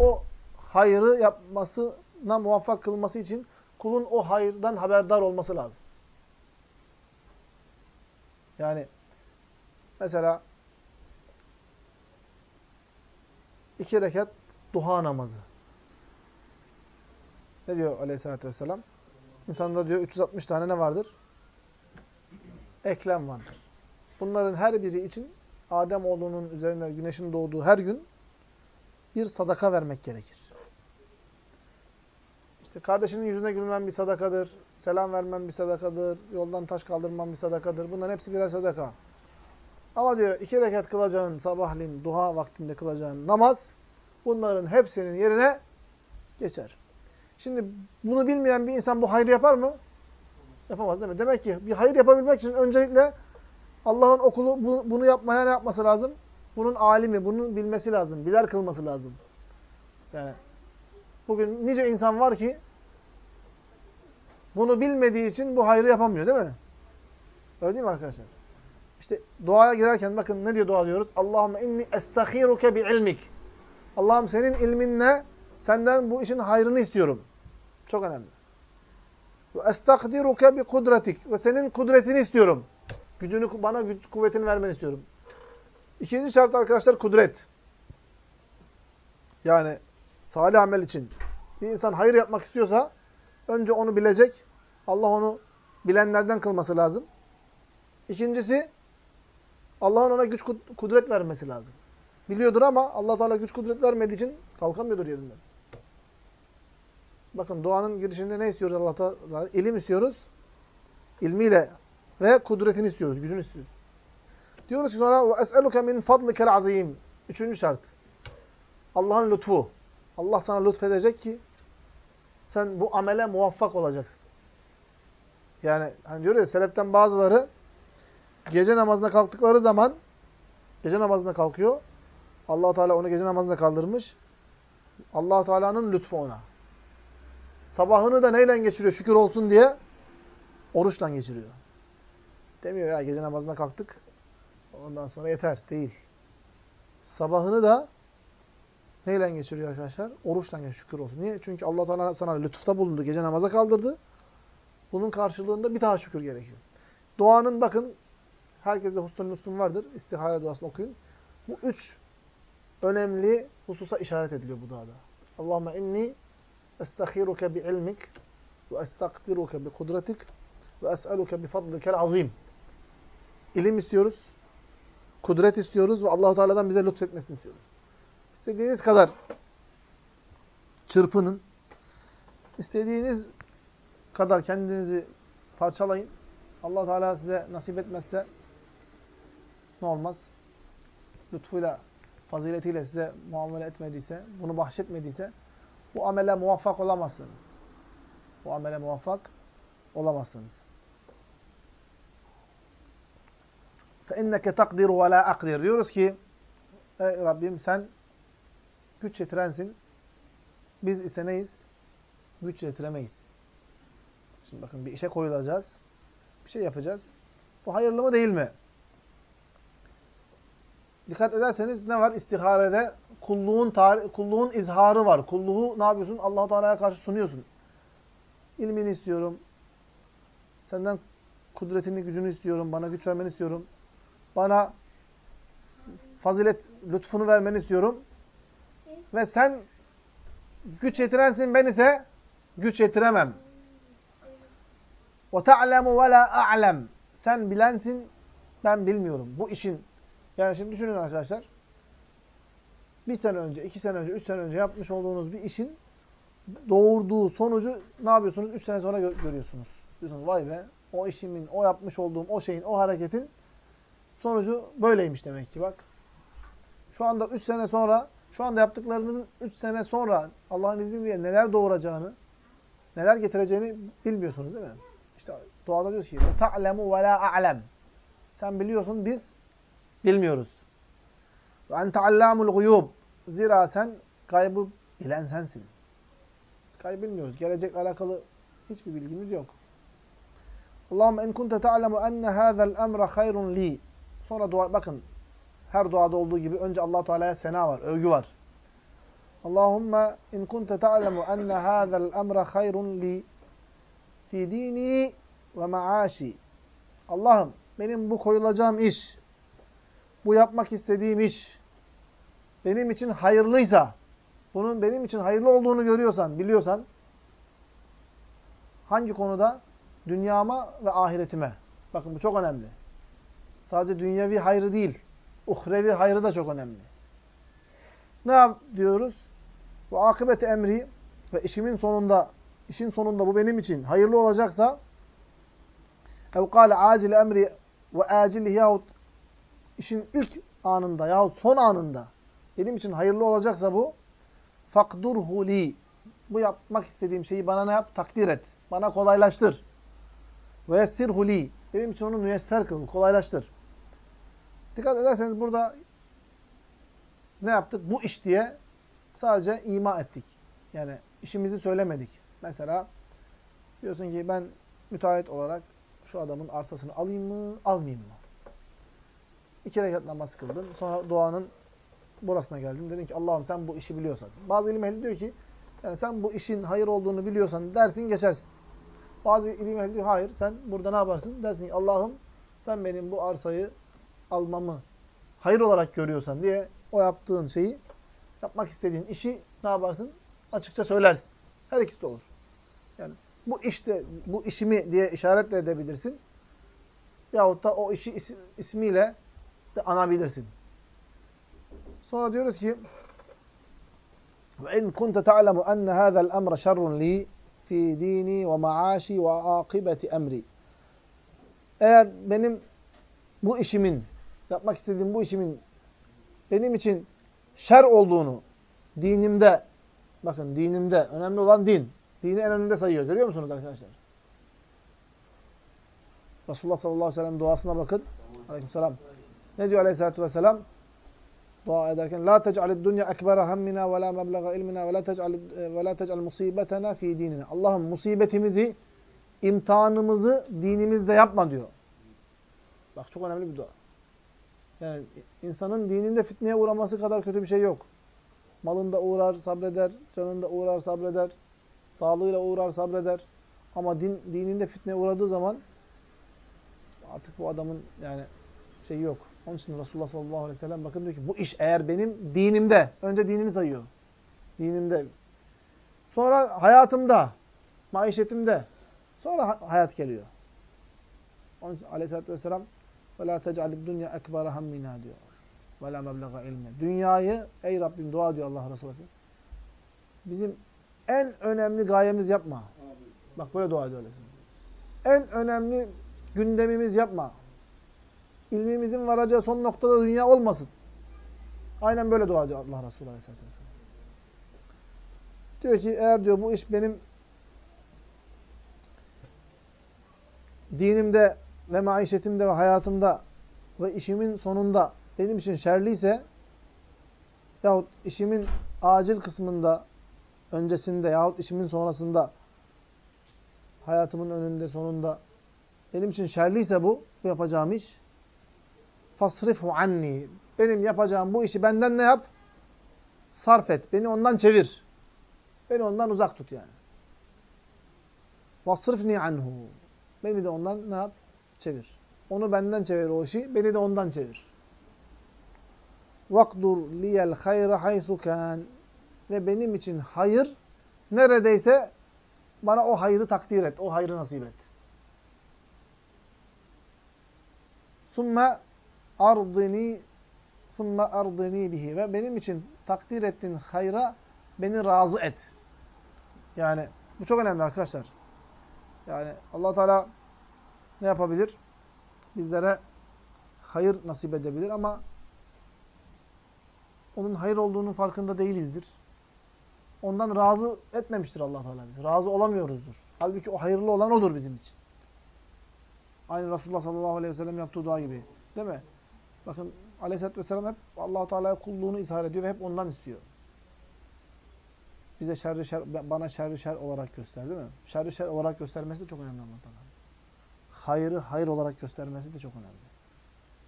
o hayrı yapmasına muvaffak kılması için kulun o hayırdan haberdar olması lazım. Yani mesela iki rekat duha namazı. Ne diyor aleyhissalatü vesselam? İnsanda diyor 360 tane ne vardır? Eklem vardır. Bunların her biri için Adem oğlunun üzerine güneşin doğduğu her gün bir sadaka vermek gerekir. İşte kardeşinin yüzüne gülmen bir sadakadır, selam vermen bir sadakadır, yoldan taş kaldırman bir sadakadır. Bunların hepsi birer sadaka. Ama diyor iki rekat kılacağın sabahleyin duha vaktinde kılacağın namaz bunların hepsinin yerine geçer. Şimdi bunu bilmeyen bir insan bu hayrı yapar mı? Yapamaz değil mi? Demek ki bir hayır yapabilmek için öncelikle Allah'ın okulu bunu yapmaya ne yapması lazım? Bunun alimi, bunu bilmesi lazım. Biler kılması lazım. Yani bugün nice insan var ki bunu bilmediği için bu hayrı yapamıyor değil mi? Öyle değil mi arkadaşlar? İşte duaya girerken bakın ne diyor dua diyoruz? Allahümme inni estahiruke bi ilmik. Allah'ım senin ilminle senden bu işin hayrını istiyorum. Çok önemli. Ve estakdiruke bi kudretik. Ve senin kudretini istiyorum. Gücünü bana güç kuvvetini vermeni istiyorum. İkinci şart arkadaşlar kudret. Yani salih amel için bir insan hayır yapmak istiyorsa önce onu bilecek. Allah onu bilenlerden kılması lazım. İkincisi Allah'ın ona güç kudret vermesi lazım. Biliyordur ama Allah Teala güç kudret vermediği için kalkamıyordur yerinden. Bakın duanın girişinde ne istiyoruz Allah Teala? İlim istiyoruz. İlmiyle ve kudretini istiyoruz, gücünü istiyoruz. Diyoruz ki sonra وَاَسْأَلُكَ مِنْ فَضْلِكَ الْعَظِيمِ Üçüncü şart. Allah'ın lütfu. Allah sana lütfedecek ki sen bu amele muvaffak olacaksın. Yani hani diyor ya seleften bazıları gece namazına kalktıkları zaman gece namazına kalkıyor. allah Teala onu gece namazına kaldırmış. allah Teala'nın lütfu ona. Sabahını da neyle geçiriyor şükür olsun diye? Oruçla geçiriyor. Demiyor ya gece namazına kalktık. Ondan sonra yeter. Değil. Sabahını da neyle geçiriyor arkadaşlar? Oruçla geçiriyor. Şükür olsun. Niye? Çünkü allah Teala sana lütufta bulundu. Gece namaza kaldırdı. Bunun karşılığında bir daha şükür gerekiyor. Duanın bakın herkeste husnul muslim vardır. İstihare duasını okuyun. Bu üç önemli hususa işaret ediliyor bu duada. Allahümme inni estakhiruke bi ilmik ve estakdiruke bi kudretik ve es'eluke bi fadlikel azim. İlim istiyoruz. Kudret istiyoruz ve allah Teala'dan bize lütfetmesini istiyoruz. İstediğiniz kadar çırpının. İstediğiniz kadar kendinizi parçalayın. allah Teala size nasip etmezse ne olmaz? Lütfuyla, faziletiyle size muamele etmediyse, bunu bahşetmediyse bu amele muvaffak olamazsınız. Bu amele muvaffak olamazsınız. فَاِنَّكَ تَقْدِرُ وَلَا اَقْدِرُ Diyoruz ki, ey Rabbim sen güç yetirensin. Biz ise neyiz? Güç yetiremeyiz. Şimdi bakın bir işe koyulacağız. Bir şey yapacağız. Bu hayırlı mı değil mi? dikkat ederseniz ne var? İstiharede kulluğun kulluğun izharı var. Kulluğu ne yapıyorsun? Allah Teala'ya karşı sunuyorsun. İlmini istiyorum. Senden kudretini, gücünü istiyorum. Bana güç vermeni istiyorum. Bana fazilet, lütfunu vermeni istiyorum. Ve sen güç yetirensin ben ise güç yetiremem. وَتَعْلَمُ وَلَا أَعْلَمُ Sen bilensin, ben bilmiyorum. Bu işin, yani şimdi düşünün arkadaşlar. Bir sene önce, iki sene önce, üç sene önce yapmış olduğunuz bir işin doğurduğu sonucu ne yapıyorsunuz? Üç sene sonra gö görüyorsunuz. Diyorsunuz vay be, o işimin, o yapmış olduğum, o şeyin, o hareketin sonucu böyleymiş demek ki bak. Şu anda üç sene sonra, şu anda yaptıklarınızın üç sene sonra Allah'ın izniyle neler doğuracağını, neler getireceğini bilmiyorsunuz değil mi? İşte duada diyoruz ki ta'lemu ve la a'lem. Sen biliyorsun biz bilmiyoruz. Ve ente allamul guyub. Zira sen kaybı bilen sensin. Biz kaybı bilmiyoruz. Gelecekle alakalı hiçbir bilgimiz yok. Allahümme en kunte ta'lemu enne hâzel emre hayrun li. Sonra dua, bakın her duada olduğu gibi önce allah Teala'ya sena var, övgü var. Allahümme in kunte ta'lemu enne hâzel emre hayrun li fi dini ve maaşi. Allah'ım benim bu koyulacağım iş, bu yapmak istediğim iş benim için hayırlıysa, bunun benim için hayırlı olduğunu görüyorsan, biliyorsan, hangi konuda? Dünyama ve ahiretime. Bakın bu çok önemli. Sadece dünyevi hayrı değil, uhrevi hayrı da çok önemli. Ne yap diyoruz? Bu akıbeti emri ve işimin sonunda, işin sonunda bu benim için hayırlı olacaksa ev acil emri ve acilihi yahut işin ilk anında yahut son anında benim için hayırlı olacaksa bu fakdurhu li bu yapmak istediğim şeyi bana ne yap? Takdir et. Bana kolaylaştır. Ve yessirhu li benim için onu müyesser kıl, kolaylaştır. Dikkat ederseniz burada ne yaptık? Bu iş diye sadece ima ettik. Yani işimizi söylemedik. Mesela diyorsun ki ben müteahhit olarak şu adamın arsasını alayım mı, almayayım mı? İki rekat namaz kıldın. Sonra duanın burasına geldin. Dedin ki Allah'ım sen bu işi biliyorsan. Bazı ilim ehli diyor ki yani sen bu işin hayır olduğunu biliyorsan dersin geçersin. Bazı ilim ehli diyor hayır sen burada ne yaparsın? Dersin ki Allah'ım sen benim bu arsayı almamı hayır olarak görüyorsan diye o yaptığın şeyi yapmak istediğin işi ne yaparsın? Açıkça söylersin. Her ikisi de olur. Yani bu işte bu işimi diye işaretle edebilirsin. Yahut da o işi is, ismiyle de anabilirsin. Sonra diyoruz ki ta'lemu enne hâzel emre şerrun li fi dini ve maaşi ve akibeti emri. Eğer benim bu işimin, yapmak istediğim bu işimin benim için şer olduğunu dinimde, bakın dinimde, önemli olan din. Dini en önünde sayıyor. Görüyor musunuz arkadaşlar? Resulullah sallallahu aleyhi ve sellem duasına bakın. Aleykümselam. Ne diyor aleyhissalatü vesselam? Dua ederken la tec'alid dunya ekbera hammina ve la meblaga ilmina ve la tec'al ve la tec'al musibetena fi dinina. Allah'ım musibetimizi, imtihanımızı dinimizde yapma diyor. Bak çok önemli bir dua. Yani insanın dininde fitneye uğraması kadar kötü bir şey yok. Malında uğrar, sabreder, canında uğrar, sabreder, sağlığıyla uğrar, sabreder. Ama din, dininde fitneye uğradığı zaman artık bu adamın yani şey yok. Onun için Resulullah sallallahu aleyhi ve sellem bakın diyor ki bu iş eğer benim dinimde, önce dinini sayıyor. Dinimde. Sonra hayatımda, maişetimde. Sonra hayat geliyor. Onun için aleyhissalatü vesselam وَلَا تَجْعَلِ الدُّنْيَا اَكْبَرَ هَمِّنَا diyor. وَلَا مَبْلَغَ ilmi. Dünyayı, ey Rabbim dua diyor Allah Resulü. Bizim en önemli gayemiz yapma. Bak böyle dua ediyor. En önemli gündemimiz yapma. İlmimizin varacağı son noktada dünya olmasın. Aynen böyle dua ediyor Allah Resulü Aleyhisselatü Vesselam. Diyor ki eğer diyor bu iş benim dinimde ve maişetimde ve hayatımda ve işimin sonunda benim için şerliyse yahut işimin acil kısmında öncesinde yahut işimin sonrasında hayatımın önünde sonunda benim için şerliyse bu, bu yapacağım iş fasrifhu anni. Benim yapacağım bu işi benden ne yap? Sarf et. Beni ondan çevir. Beni ondan uzak tut yani. Vasrifni anhu. Beni de ondan ne yap? Çevir. Onu benden çevir o işi. Beni de ondan çevir. Vakdur liyel hayra haythu kan. Ve benim için hayır neredeyse bana o hayrı takdir et. O hayrı nasip et. Sümme ardini sümme ardini bihi. Ve benim için takdir ettiğin hayra beni razı et. Yani bu çok önemli arkadaşlar. Yani allah Teala ne yapabilir? Bizlere hayır nasip edebilir ama onun hayır olduğunun farkında değilizdir. Ondan razı etmemiştir allah Teala. Razı olamıyoruzdur. Halbuki o hayırlı olan odur bizim için. Aynı Resulullah sallallahu aleyhi ve sellem yaptığı dua gibi. Değil mi? Bakın aleyhissalatü vesselam hep allah Teala'ya kulluğunu izhar ediyor ve hep ondan istiyor. Bize şerri şer, bana şerri şer olarak göster değil mi? Şerri şer olarak göstermesi de çok önemli allah Teala. Hayrı hayır olarak göstermesi de çok önemli.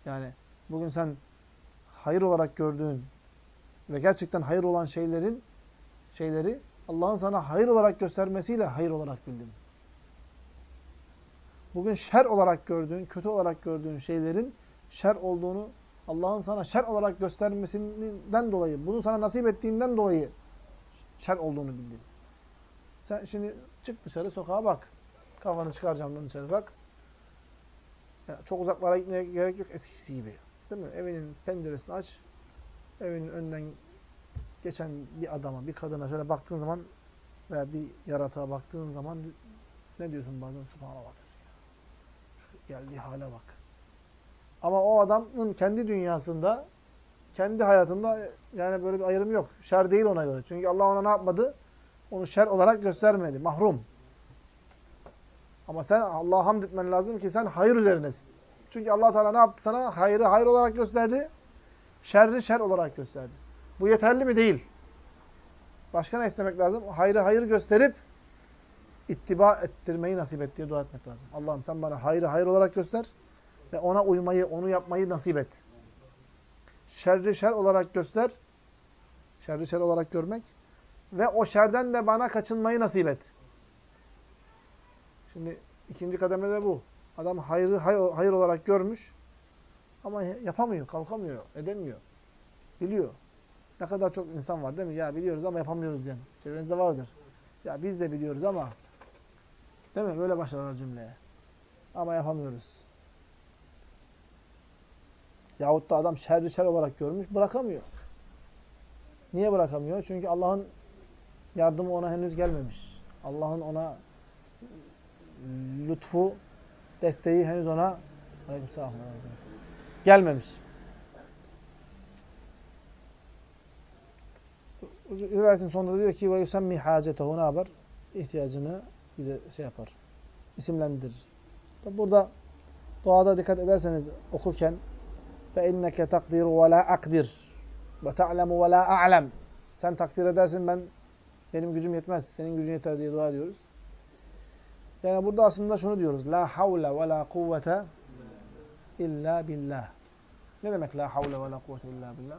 Yani bugün sen hayır olarak gördüğün ve gerçekten hayır olan şeylerin şeyleri Allah'ın sana hayır olarak göstermesiyle hayır olarak bildin. Bugün şer olarak gördüğün, kötü olarak gördüğün şeylerin şer olduğunu Allah'ın sana şer olarak göstermesinden dolayı, bunu sana nasip ettiğinden dolayı şer olduğunu bildin. Sen şimdi çık dışarı, sokağa bak. Kafanı çıkar camdan dışarı bak. Yani çok uzaklara gitmeye gerek yok eskisi gibi. Değil mi? Evinin penceresini aç. Evinin önünden geçen bir adama, bir kadına şöyle baktığın zaman veya bir yaratığa baktığın zaman ne diyorsun bazen? Subhanallah diyorsun. Şu geldiği hale bak. Ama o adamın kendi dünyasında, kendi hayatında yani böyle bir ayrım yok. Şer değil ona göre. Çünkü Allah ona ne yapmadı? Onu şer olarak göstermedi. Mahrum. Ama sen Allah'a hamd etmen lazım ki sen hayır üzerinesin. Çünkü Allah Teala ne yaptı sana? Hayrı hayır olarak gösterdi. Şerri şer olarak gösterdi. Bu yeterli mi? Değil. Başka ne istemek lazım? Hayrı hayır gösterip ittiba ettirmeyi nasip et diye dua etmek lazım. Allah'ım sen bana hayrı hayır olarak göster ve ona uymayı, onu yapmayı nasip et. Şerri şer olarak göster. Şerri şer olarak görmek. Ve o şerden de bana kaçınmayı nasip et. Şimdi ikinci kademede bu. Adam hayrı hayır olarak görmüş ama yapamıyor, kalkamıyor, edemiyor. Biliyor. Ne kadar çok insan var değil mi? Ya biliyoruz ama yapamıyoruz diyen. Çevrenizde vardır. Ya biz de biliyoruz ama değil mi? Böyle başlarlar cümleye. Ama yapamıyoruz. Yahut da adam şerri şer olarak görmüş, bırakamıyor. Niye bırakamıyor? Çünkü Allah'ın yardımı ona henüz gelmemiş. Allah'ın ona lütfu, desteği henüz ona gelmemiş. Rivayetin sonunda diyor ki ve yusemmi hacetehu ne yapar? İhtiyacını bir de şey yapar. İsimlendirir. Burada doğada dikkat ederseniz okurken fe inneke takdiru ve la akdir ve ta'lemu ve la a'lem sen takdir edersin ben benim gücüm yetmez. Senin gücün yeter diye dua ediyoruz. Yani burada aslında şunu diyoruz. La havle ve la kuvvete illa billah. Ne demek la havle ve la kuvvete illa billah?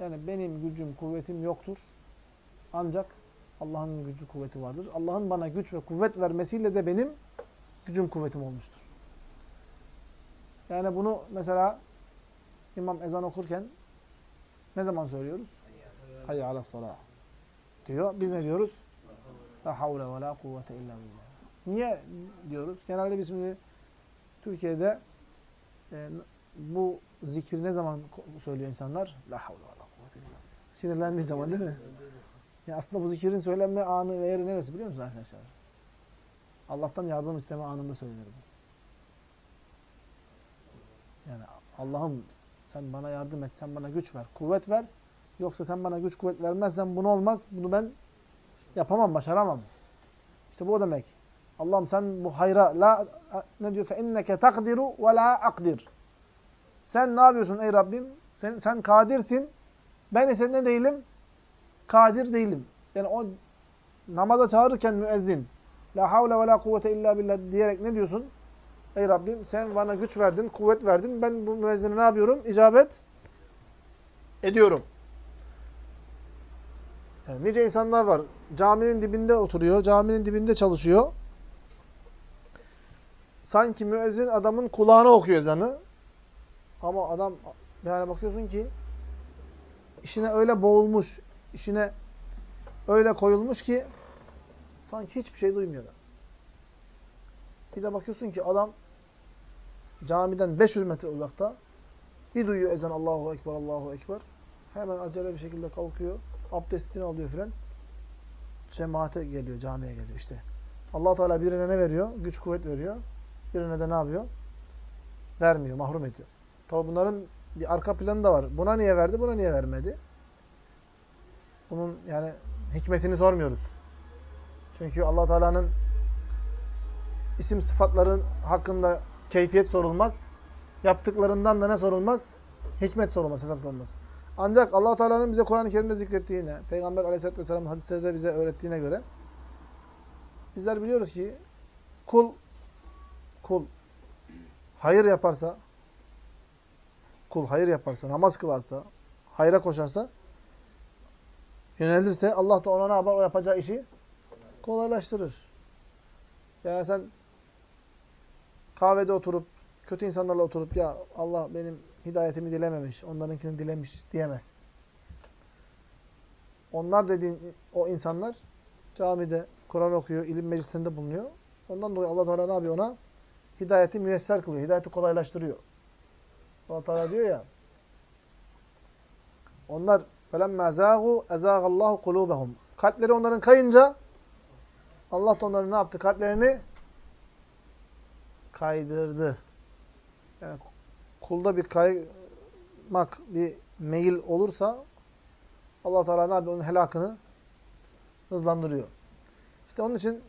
Yani benim gücüm, kuvvetim yoktur. Ancak Allah'ın gücü, kuvveti vardır. Allah'ın bana güç ve kuvvet vermesiyle de benim gücüm, kuvvetim olmuştur. Yani bunu mesela imam ezan okurken ne zaman söylüyoruz? Hayya ala salah diyor. Biz ne diyoruz? La havle ve la kuvvete illa billah. Niye diyoruz? Genelde biz şimdi Türkiye'de e, bu zikri ne zaman söylüyor insanlar? La havle ve la kuvvete illa billah. Sinirlendiği zaman değil mi? Ya aslında bu zikrin söylenme anı ve yeri neresi biliyor musunuz arkadaşlar? Allah'tan yardım isteme anında söylenir bu. Yani Allah'ım sen bana yardım et, sen bana güç ver, kuvvet ver. Yoksa sen bana güç kuvvet vermezsen bunu olmaz. Bunu ben yapamam, başaramam. İşte bu demek. Allah'ım sen bu hayra la ne diyor? Takdiru ve la akdir. Sen ne yapıyorsun ey Rabbim? Sen, sen kadirsin. Ben ise ne değilim? Kadir değilim. Yani o namaza çağırırken müezzin la havle ve la kuvvete illa billah diyerek ne diyorsun? Ey Rabbim sen bana güç verdin, kuvvet verdin. Ben bu müezzine ne yapıyorum? İcabet ediyorum. Yani nice insanlar var. Caminin dibinde oturuyor, caminin dibinde çalışıyor. Sanki müezzin adamın kulağına okuyor ezanı. Ama adam yani bakıyorsun ki işine öyle boğulmuş, işine öyle koyulmuş ki sanki hiçbir şey duymuyor da. Bir de bakıyorsun ki adam camiden 500 metre uzakta bir duyuyor ezan Allahu Ekber, Allahu Ekber. Hemen acele bir şekilde kalkıyor. Abdestini alıyor filan. Cemaate geliyor, camiye geliyor işte. allah Teala birine ne veriyor? Güç kuvvet veriyor. Birine de ne yapıyor? Vermiyor, mahrum ediyor. Tabi bunların bir arka planı da var. Buna niye verdi, buna niye vermedi? Bunun yani hikmetini sormuyoruz. Çünkü allah Teala'nın isim sıfatların hakkında keyfiyet sorulmaz. Yaptıklarından da ne sorulmaz? Hikmet sorulmaz, hesap sorulmaz. Ancak allah Teala'nın bize Kur'an-ı Kerim'de zikrettiğine, Peygamber aleyhisselatü vesselam hadislerde bize öğrettiğine göre bizler biliyoruz ki kul kul hayır yaparsa kul hayır yaparsa, namaz kılarsa, hayra koşarsa yönelirse Allah da ona ne yapar? O yapacağı işi kolaylaştırır. Yani sen kahvede oturup, kötü insanlarla oturup ya Allah benim hidayetimi dilememiş, onlarınkini dilemiş diyemez. Onlar dediğin o insanlar camide Kur'an okuyor, ilim meclisinde bulunuyor. Ondan dolayı Allah Teala ne yapıyor ona? Hidayeti müyesser kılıyor, hidayeti kolaylaştırıyor. Allah Teala diyor ya onlar فَلَمَّا زَاغُوا اَزَاغَ اللّٰهُ قُلُوبَهُمْ Kalpleri onların kayınca Allah da onların ne yaptı? Kalplerini kaydırdı. Yani kulda bir kaymak, bir meyil olursa Allah Teala ne yapıyor? Onun helakını hızlandırıyor. İşte onun için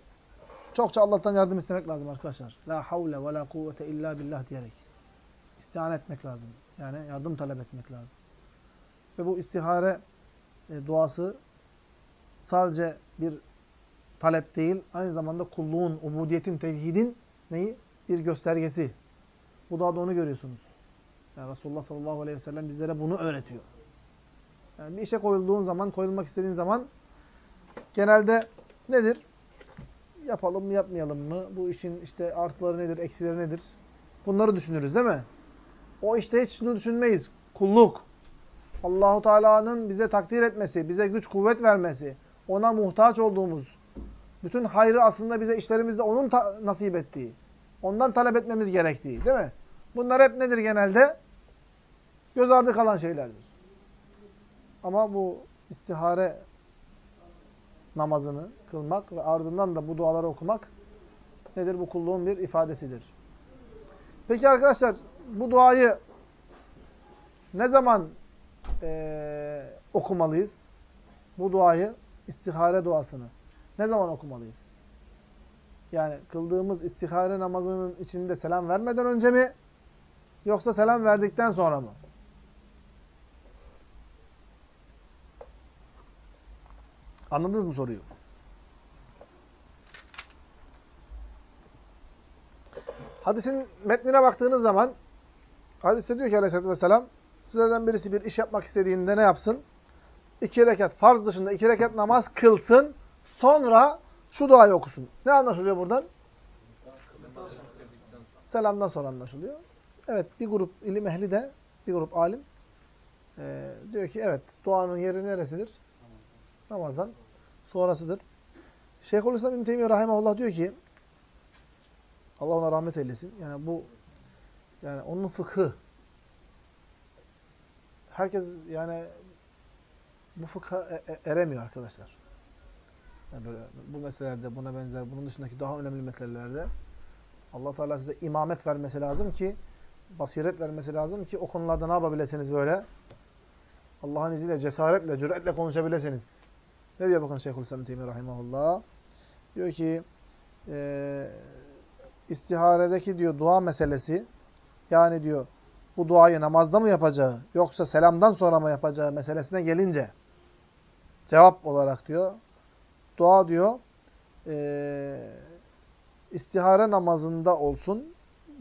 çokça Allah'tan yardım istemek lazım arkadaşlar. La havle ve la kuvvete illa billah diyerek. İstihan etmek lazım. Yani yardım talep etmek lazım. Ve bu istihare e, duası sadece bir talep değil, aynı zamanda kulluğun, ubudiyetin, tevhidin neyi? Bir göstergesi. Bu duada onu görüyorsunuz. Yani Resulullah sallallahu aleyhi ve sellem bizlere bunu öğretiyor. Yani bir işe koyulduğun zaman, koyulmak istediğin zaman genelde nedir? Yapalım mı, yapmayalım mı? Bu işin işte artıları nedir, eksileri nedir? Bunları düşünürüz değil mi? O işte hiç şunu düşünmeyiz. Kulluk. Allahu Teala'nın bize takdir etmesi, bize güç kuvvet vermesi, ona muhtaç olduğumuz, bütün hayrı aslında bize işlerimizde onun nasip ettiği, ondan talep etmemiz gerektiği, değil mi? Bunlar hep nedir genelde? Göz ardı kalan şeylerdir. Ama bu istihare namazını kılmak ve ardından da bu duaları okumak nedir? Bu kulluğun bir ifadesidir. Peki arkadaşlar bu duayı ne zaman e, okumalıyız? Bu duayı, istihare duasını ne zaman okumalıyız? Yani kıldığımız istihare namazının içinde selam vermeden önce mi? Yoksa selam verdikten sonra mı? Anladınız mı soruyu? Hadisin metnine baktığınız zaman hadiste diyor ki aleyhissalatü vesselam sizlerden birisi bir iş yapmak istediğinde ne yapsın? İki rekat, farz dışında iki rekat namaz kılsın. Sonra şu duayı okusun. Ne anlaşılıyor buradan? Selamdan sonra anlaşılıyor. Evet bir grup ilim ehli de, bir grup alim e, diyor ki evet duanın yeri neresidir? Namazdan sonrasıdır. Şeyhülislam İbn Teymiyye rahimehullah diyor ki Allah ona rahmet eylesin. Yani bu yani onun fıkhı herkes yani bu fıkha e, e, eremiyor arkadaşlar. Yani böyle bu meselelerde buna benzer bunun dışındaki daha önemli meselelerde Allah Teala size imamet vermesi lazım ki basiret vermesi lazım ki o konularda ne yapabilirsiniz böyle? Allah'ın izniyle cesaretle, cüretle konuşabilirsiniz. Ne diyor bakın Şeyhülislam Teymi Rahimahullah? Diyor ki e, istiharedeki diyor dua meselesi yani diyor bu duayı namazda mı yapacağı yoksa selamdan sonra mı yapacağı meselesine gelince cevap olarak diyor dua diyor e, istihare namazında olsun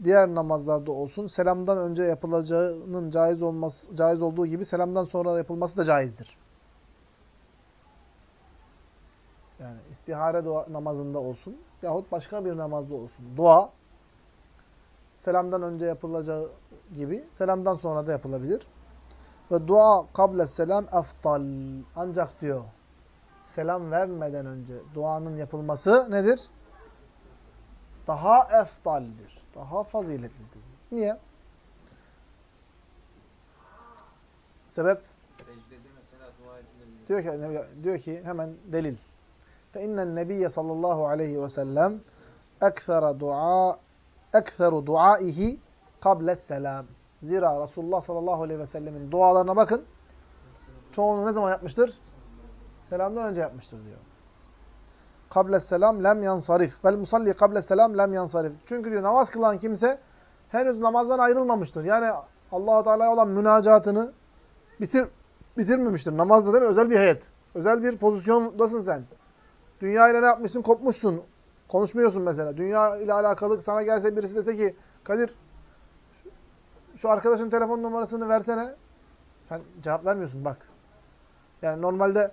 diğer namazlarda olsun selamdan önce yapılacağının caiz olması caiz olduğu gibi selamdan sonra yapılması da caizdir. Yani istihare dua namazında olsun yahut başka bir namazda olsun. Dua selamdan önce yapılacağı gibi selamdan sonra da yapılabilir. Ve dua kable selam eftal. Ancak diyor selam vermeden önce duanın yapılması nedir? Daha eftaldir. Daha faziletlidir. Niye? Sebep? Diyor ki, diyor ki hemen delil. فَاِنَّ النَّبِيَّ sallallahu aleyhi ve sellem ekthera dua ektheru duaihi kable selam. Zira Resulullah sallallahu aleyhi ve sellemin dualarına bakın. Çoğunu ne zaman yapmıştır? Selamdan önce yapmıştır diyor. Kable selam lem yansarif. Vel musalli kable selam lem yansarif. Çünkü diyor namaz kılan kimse henüz namazdan ayrılmamıştır. Yani Allah Teala'ya olan münacatını bitir bitirmemiştir. Namazda değil mi? Özel bir heyet. Özel bir pozisyondasın sen. Dünya ile ne yapmışsın? Kopmuşsun. Konuşmuyorsun mesela. Dünya ile alakalı sana gelse birisi dese ki Kadir şu arkadaşın telefon numarasını versene. Sen cevap vermiyorsun bak. Yani normalde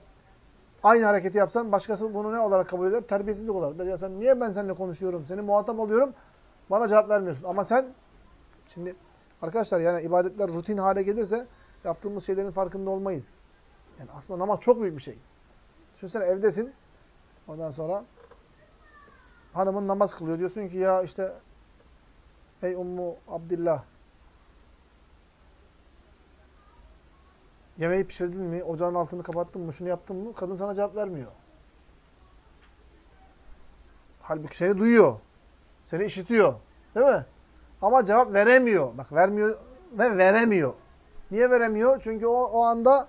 aynı hareketi yapsan başkası bunu ne olarak kabul eder? Terbiyesizlik olarak. Der ya sen niye ben seninle konuşuyorum? Seni muhatap oluyorum. Bana cevap vermiyorsun. Ama sen şimdi arkadaşlar yani ibadetler rutin hale gelirse yaptığımız şeylerin farkında olmayız. Yani aslında namaz çok büyük bir şey. Düşünsene evdesin. Ondan sonra hanımın namaz kılıyor. Diyorsun ki ya işte ey Ummu Abdillah yemeği pişirdin mi? Ocağın altını kapattın mı? Şunu yaptın mı? Kadın sana cevap vermiyor. Halbuki seni duyuyor. Seni işitiyor. Değil mi? Ama cevap veremiyor. Bak vermiyor ve veremiyor. Niye veremiyor? Çünkü o, o anda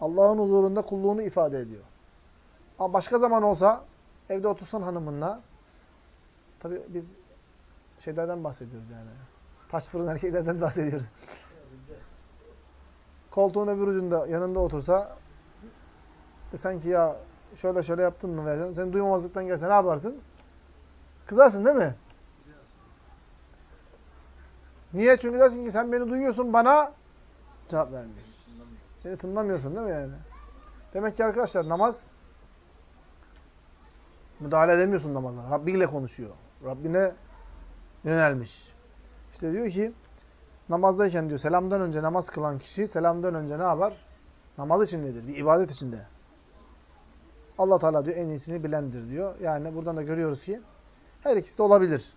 Allah'ın huzurunda kulluğunu ifade ediyor. Ama başka zaman olsa evde otursan hanımınla tabi biz şeylerden bahsediyoruz yani. Taş fırın erkeklerden bahsediyoruz. Koltuğun öbür ucunda yanında otursa desen ki ya şöyle şöyle yaptın mı veya sen duymamazlıktan gelse ne yaparsın? Kızarsın değil mi? Niye? Çünkü dersin ki sen beni duyuyorsun bana cevap vermiyorsun. Seni tınlamıyorsun değil mi yani? Demek ki arkadaşlar namaz müdahale edemiyorsun namaza. Rabbi ile konuşuyor. Rabbine yönelmiş. İşte diyor ki namazdayken diyor selamdan önce namaz kılan kişi selamdan önce ne yapar? Namaz içindedir. Bir ibadet içinde. Allah Teala diyor en iyisini bilendir diyor. Yani buradan da görüyoruz ki her ikisi de olabilir.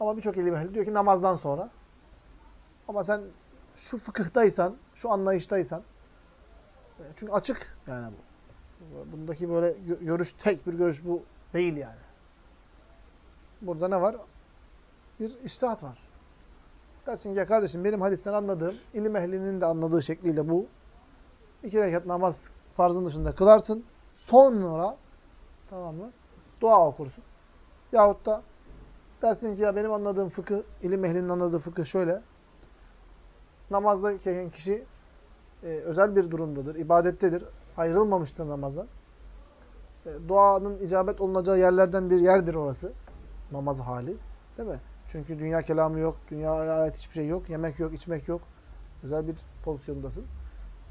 Ama birçok ilim ehli diyor ki namazdan sonra. Ama sen şu fıkıhtaysan, şu anlayıştaysan çünkü açık yani bu. Bundaki böyle görüş tek bir görüş bu değil yani. Burada ne var? Bir iştihat var. Dersin ki kardeşim benim hadisten anladığım, ilim ehlinin de anladığı şekliyle bu. İki rekat namaz farzın dışında kılarsın. Sonra tamam mı? Dua okursun. Yahut da dersin ki ya benim anladığım fıkıh, ilim ehlinin anladığı fıkıh şöyle. Namazdayken kişi e, özel bir durumdadır, ibadettedir ayrılmamıştır namazdan. E, duanın icabet olunacağı yerlerden bir yerdir orası. Namaz hali. Değil mi? Çünkü dünya kelamı yok, dünyaya ait hiçbir şey yok, yemek yok, içmek yok. Güzel bir pozisyondasın.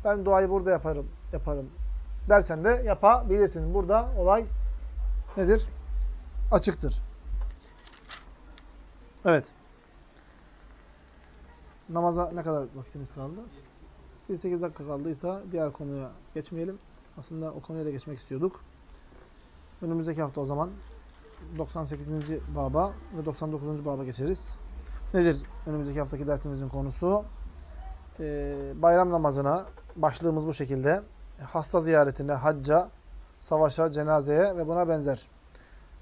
Ben duayı burada yaparım, yaparım dersen de yapabilirsin. Burada olay nedir? Açıktır. Evet. Namaza ne kadar vaktimiz kaldı? 8 dakika kaldıysa diğer konuya geçmeyelim. Aslında o konuya da geçmek istiyorduk. Önümüzdeki hafta o zaman 98. baba ve 99. baba geçeriz. Nedir önümüzdeki haftaki dersimizin konusu? Ee, bayram namazına başlığımız bu şekilde. Hasta ziyaretine, hacca, savaşa, cenazeye ve buna benzer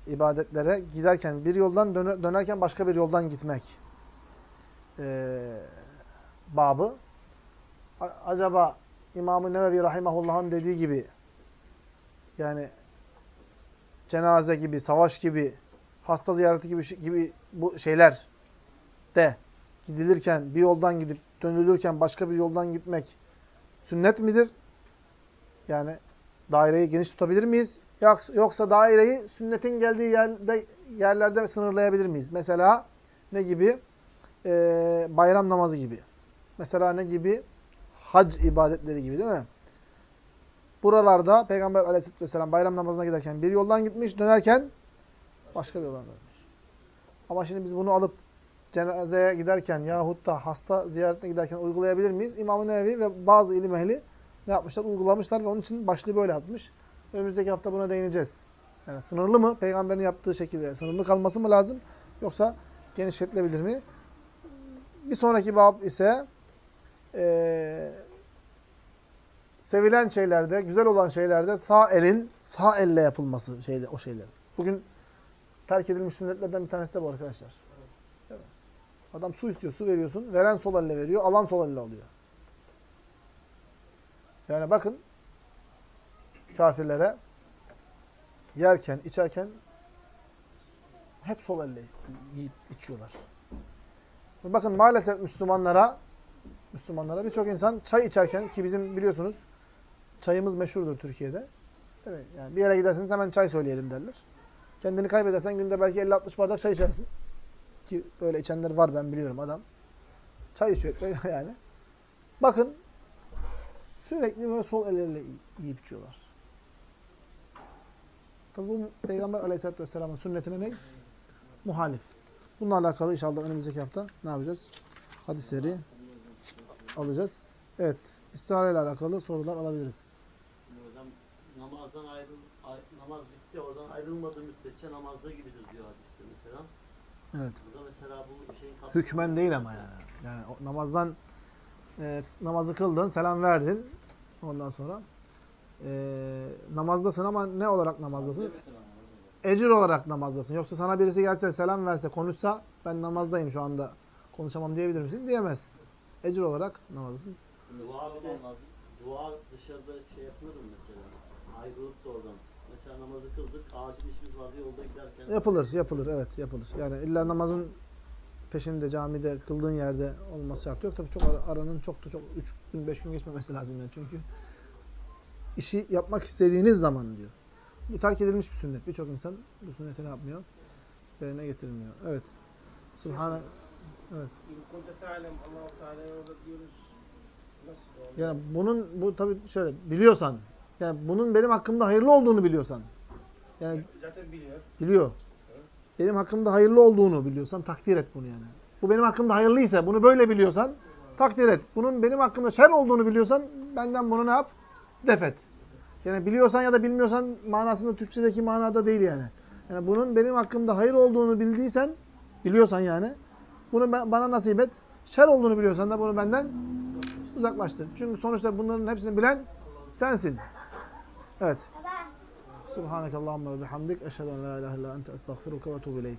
ibadetlere giderken bir yoldan dönerken başka bir yoldan gitmek ee, babı acaba İmam-ı Nevevi Rahimahullah'ın dediği gibi yani cenaze gibi, savaş gibi, hasta ziyareti gibi, gibi bu şeyler de gidilirken bir yoldan gidip dönülürken başka bir yoldan gitmek sünnet midir? Yani daireyi geniş tutabilir miyiz? Yoksa daireyi sünnetin geldiği yerde, yerlerde sınırlayabilir miyiz? Mesela Ne gibi? Ee, bayram namazı gibi. Mesela ne gibi? Hac ibadetleri gibi değil mi? Buralarda Peygamber aleyhisselatü vesselam bayram namazına giderken bir yoldan gitmiş, dönerken başka bir yoldan dönmüş. Ama şimdi biz bunu alıp cenazeye giderken yahut da hasta ziyaretine giderken uygulayabilir miyiz? İmam-ı Nevevi ve bazı ilim ehli ne yapmışlar? Uygulamışlar ve onun için başlığı böyle atmış. Önümüzdeki hafta buna değineceğiz. Yani sınırlı mı? Peygamberin yaptığı şekilde sınırlı kalması mı lazım? Yoksa genişletilebilir mi? Bir sonraki bab ise eee sevilen şeylerde, güzel olan şeylerde sağ elin sağ elle yapılması şeyde o şeyler. Bugün terk edilmiş sünnetlerden bir tanesi de bu arkadaşlar. Adam su istiyor, su veriyorsun. Veren sol elle veriyor, alan sol elle alıyor. Yani bakın kafirlere yerken, içerken hep sol elle yiyip içiyorlar. Bakın maalesef Müslümanlara Müslümanlara birçok insan çay içerken ki bizim biliyorsunuz çayımız meşhurdur Türkiye'de. Değil? Yani bir yere giderseniz hemen çay söyleyelim derler. Kendini kaybedersen günde belki 50-60 bardak çay içersin. Ki öyle içenler var ben biliyorum adam. Çay içiyor yani. Bakın sürekli böyle sol elleriyle yiyip içiyorlar. Tabi bu Peygamber aleyhissalatü vesselamın sünnetine ne? Muhalif. Bununla alakalı inşallah önümüzdeki hafta ne yapacağız? Hadisleri alacağız. Evet. İstihare ile alakalı sorular alabiliriz. Hocam namazdan ayrıl, ay- namaz bitti oradan ayrılmadığı müddetçe namazda gibidir diyor hadiste mesela. Evet. Burada mesela bu şeyin Hükmen değil ama yani. Yani o namazdan e, namazı kıldın, selam verdin. Ondan sonra e, namazdasın ama ne olarak namazdasın? Ecir olarak namazdasın. Yoksa sana birisi gelse, selam verse, konuşsa ben namazdayım şu anda konuşamam diyebilir misin? Diyemezsin. Ecir olarak namazdasın. Dua, bir de, dua dışarıda şey yapılır mı mesela? Ayrılıp da oradan. Mesela namazı kıldık, acil işimiz vardı yolda giderken. Yapılır, yapılır. Evet, yapılır. Yani illa namazın peşinde, camide, kıldığın yerde olması şartı yok. Tabii çok ara- aranın çok da çok 3 gün, 5 gün geçmemesi lazım yani. Çünkü işi yapmak istediğiniz zaman diyor. Bu terk edilmiş bir sünnet. Birçok insan bu sünneti ne yapmıyor? Yerine getirmiyor. Evet. Subhane Evet. İn kunte ta'lem Allah-u Teala'ya orada diyoruz. Yani bunun bu tabii şöyle biliyorsan yani bunun benim hakkımda hayırlı olduğunu biliyorsan yani Zaten biliyor. Biliyor. Benim hakkımda hayırlı olduğunu biliyorsan takdir et bunu yani. Bu benim hakkımda hayırlıysa bunu böyle biliyorsan takdir et. Bunun benim hakkımda şer olduğunu biliyorsan benden bunu ne yap? Def et. Yani biliyorsan ya da bilmiyorsan manasında Türkçedeki manada değil yani. Yani bunun benim hakkımda hayır olduğunu bildiysen, biliyorsan yani, bunu ben- bana nasip et. Şer olduğunu biliyorsan da bunu benden uzaklaştır. Çünkü sonuçta bunların hepsini bilen sensin. Evet. Subhanakallahumma ve bihamdik. Eşhedü en la ilahe illa ente estağfiruke ve etûbü ileyk.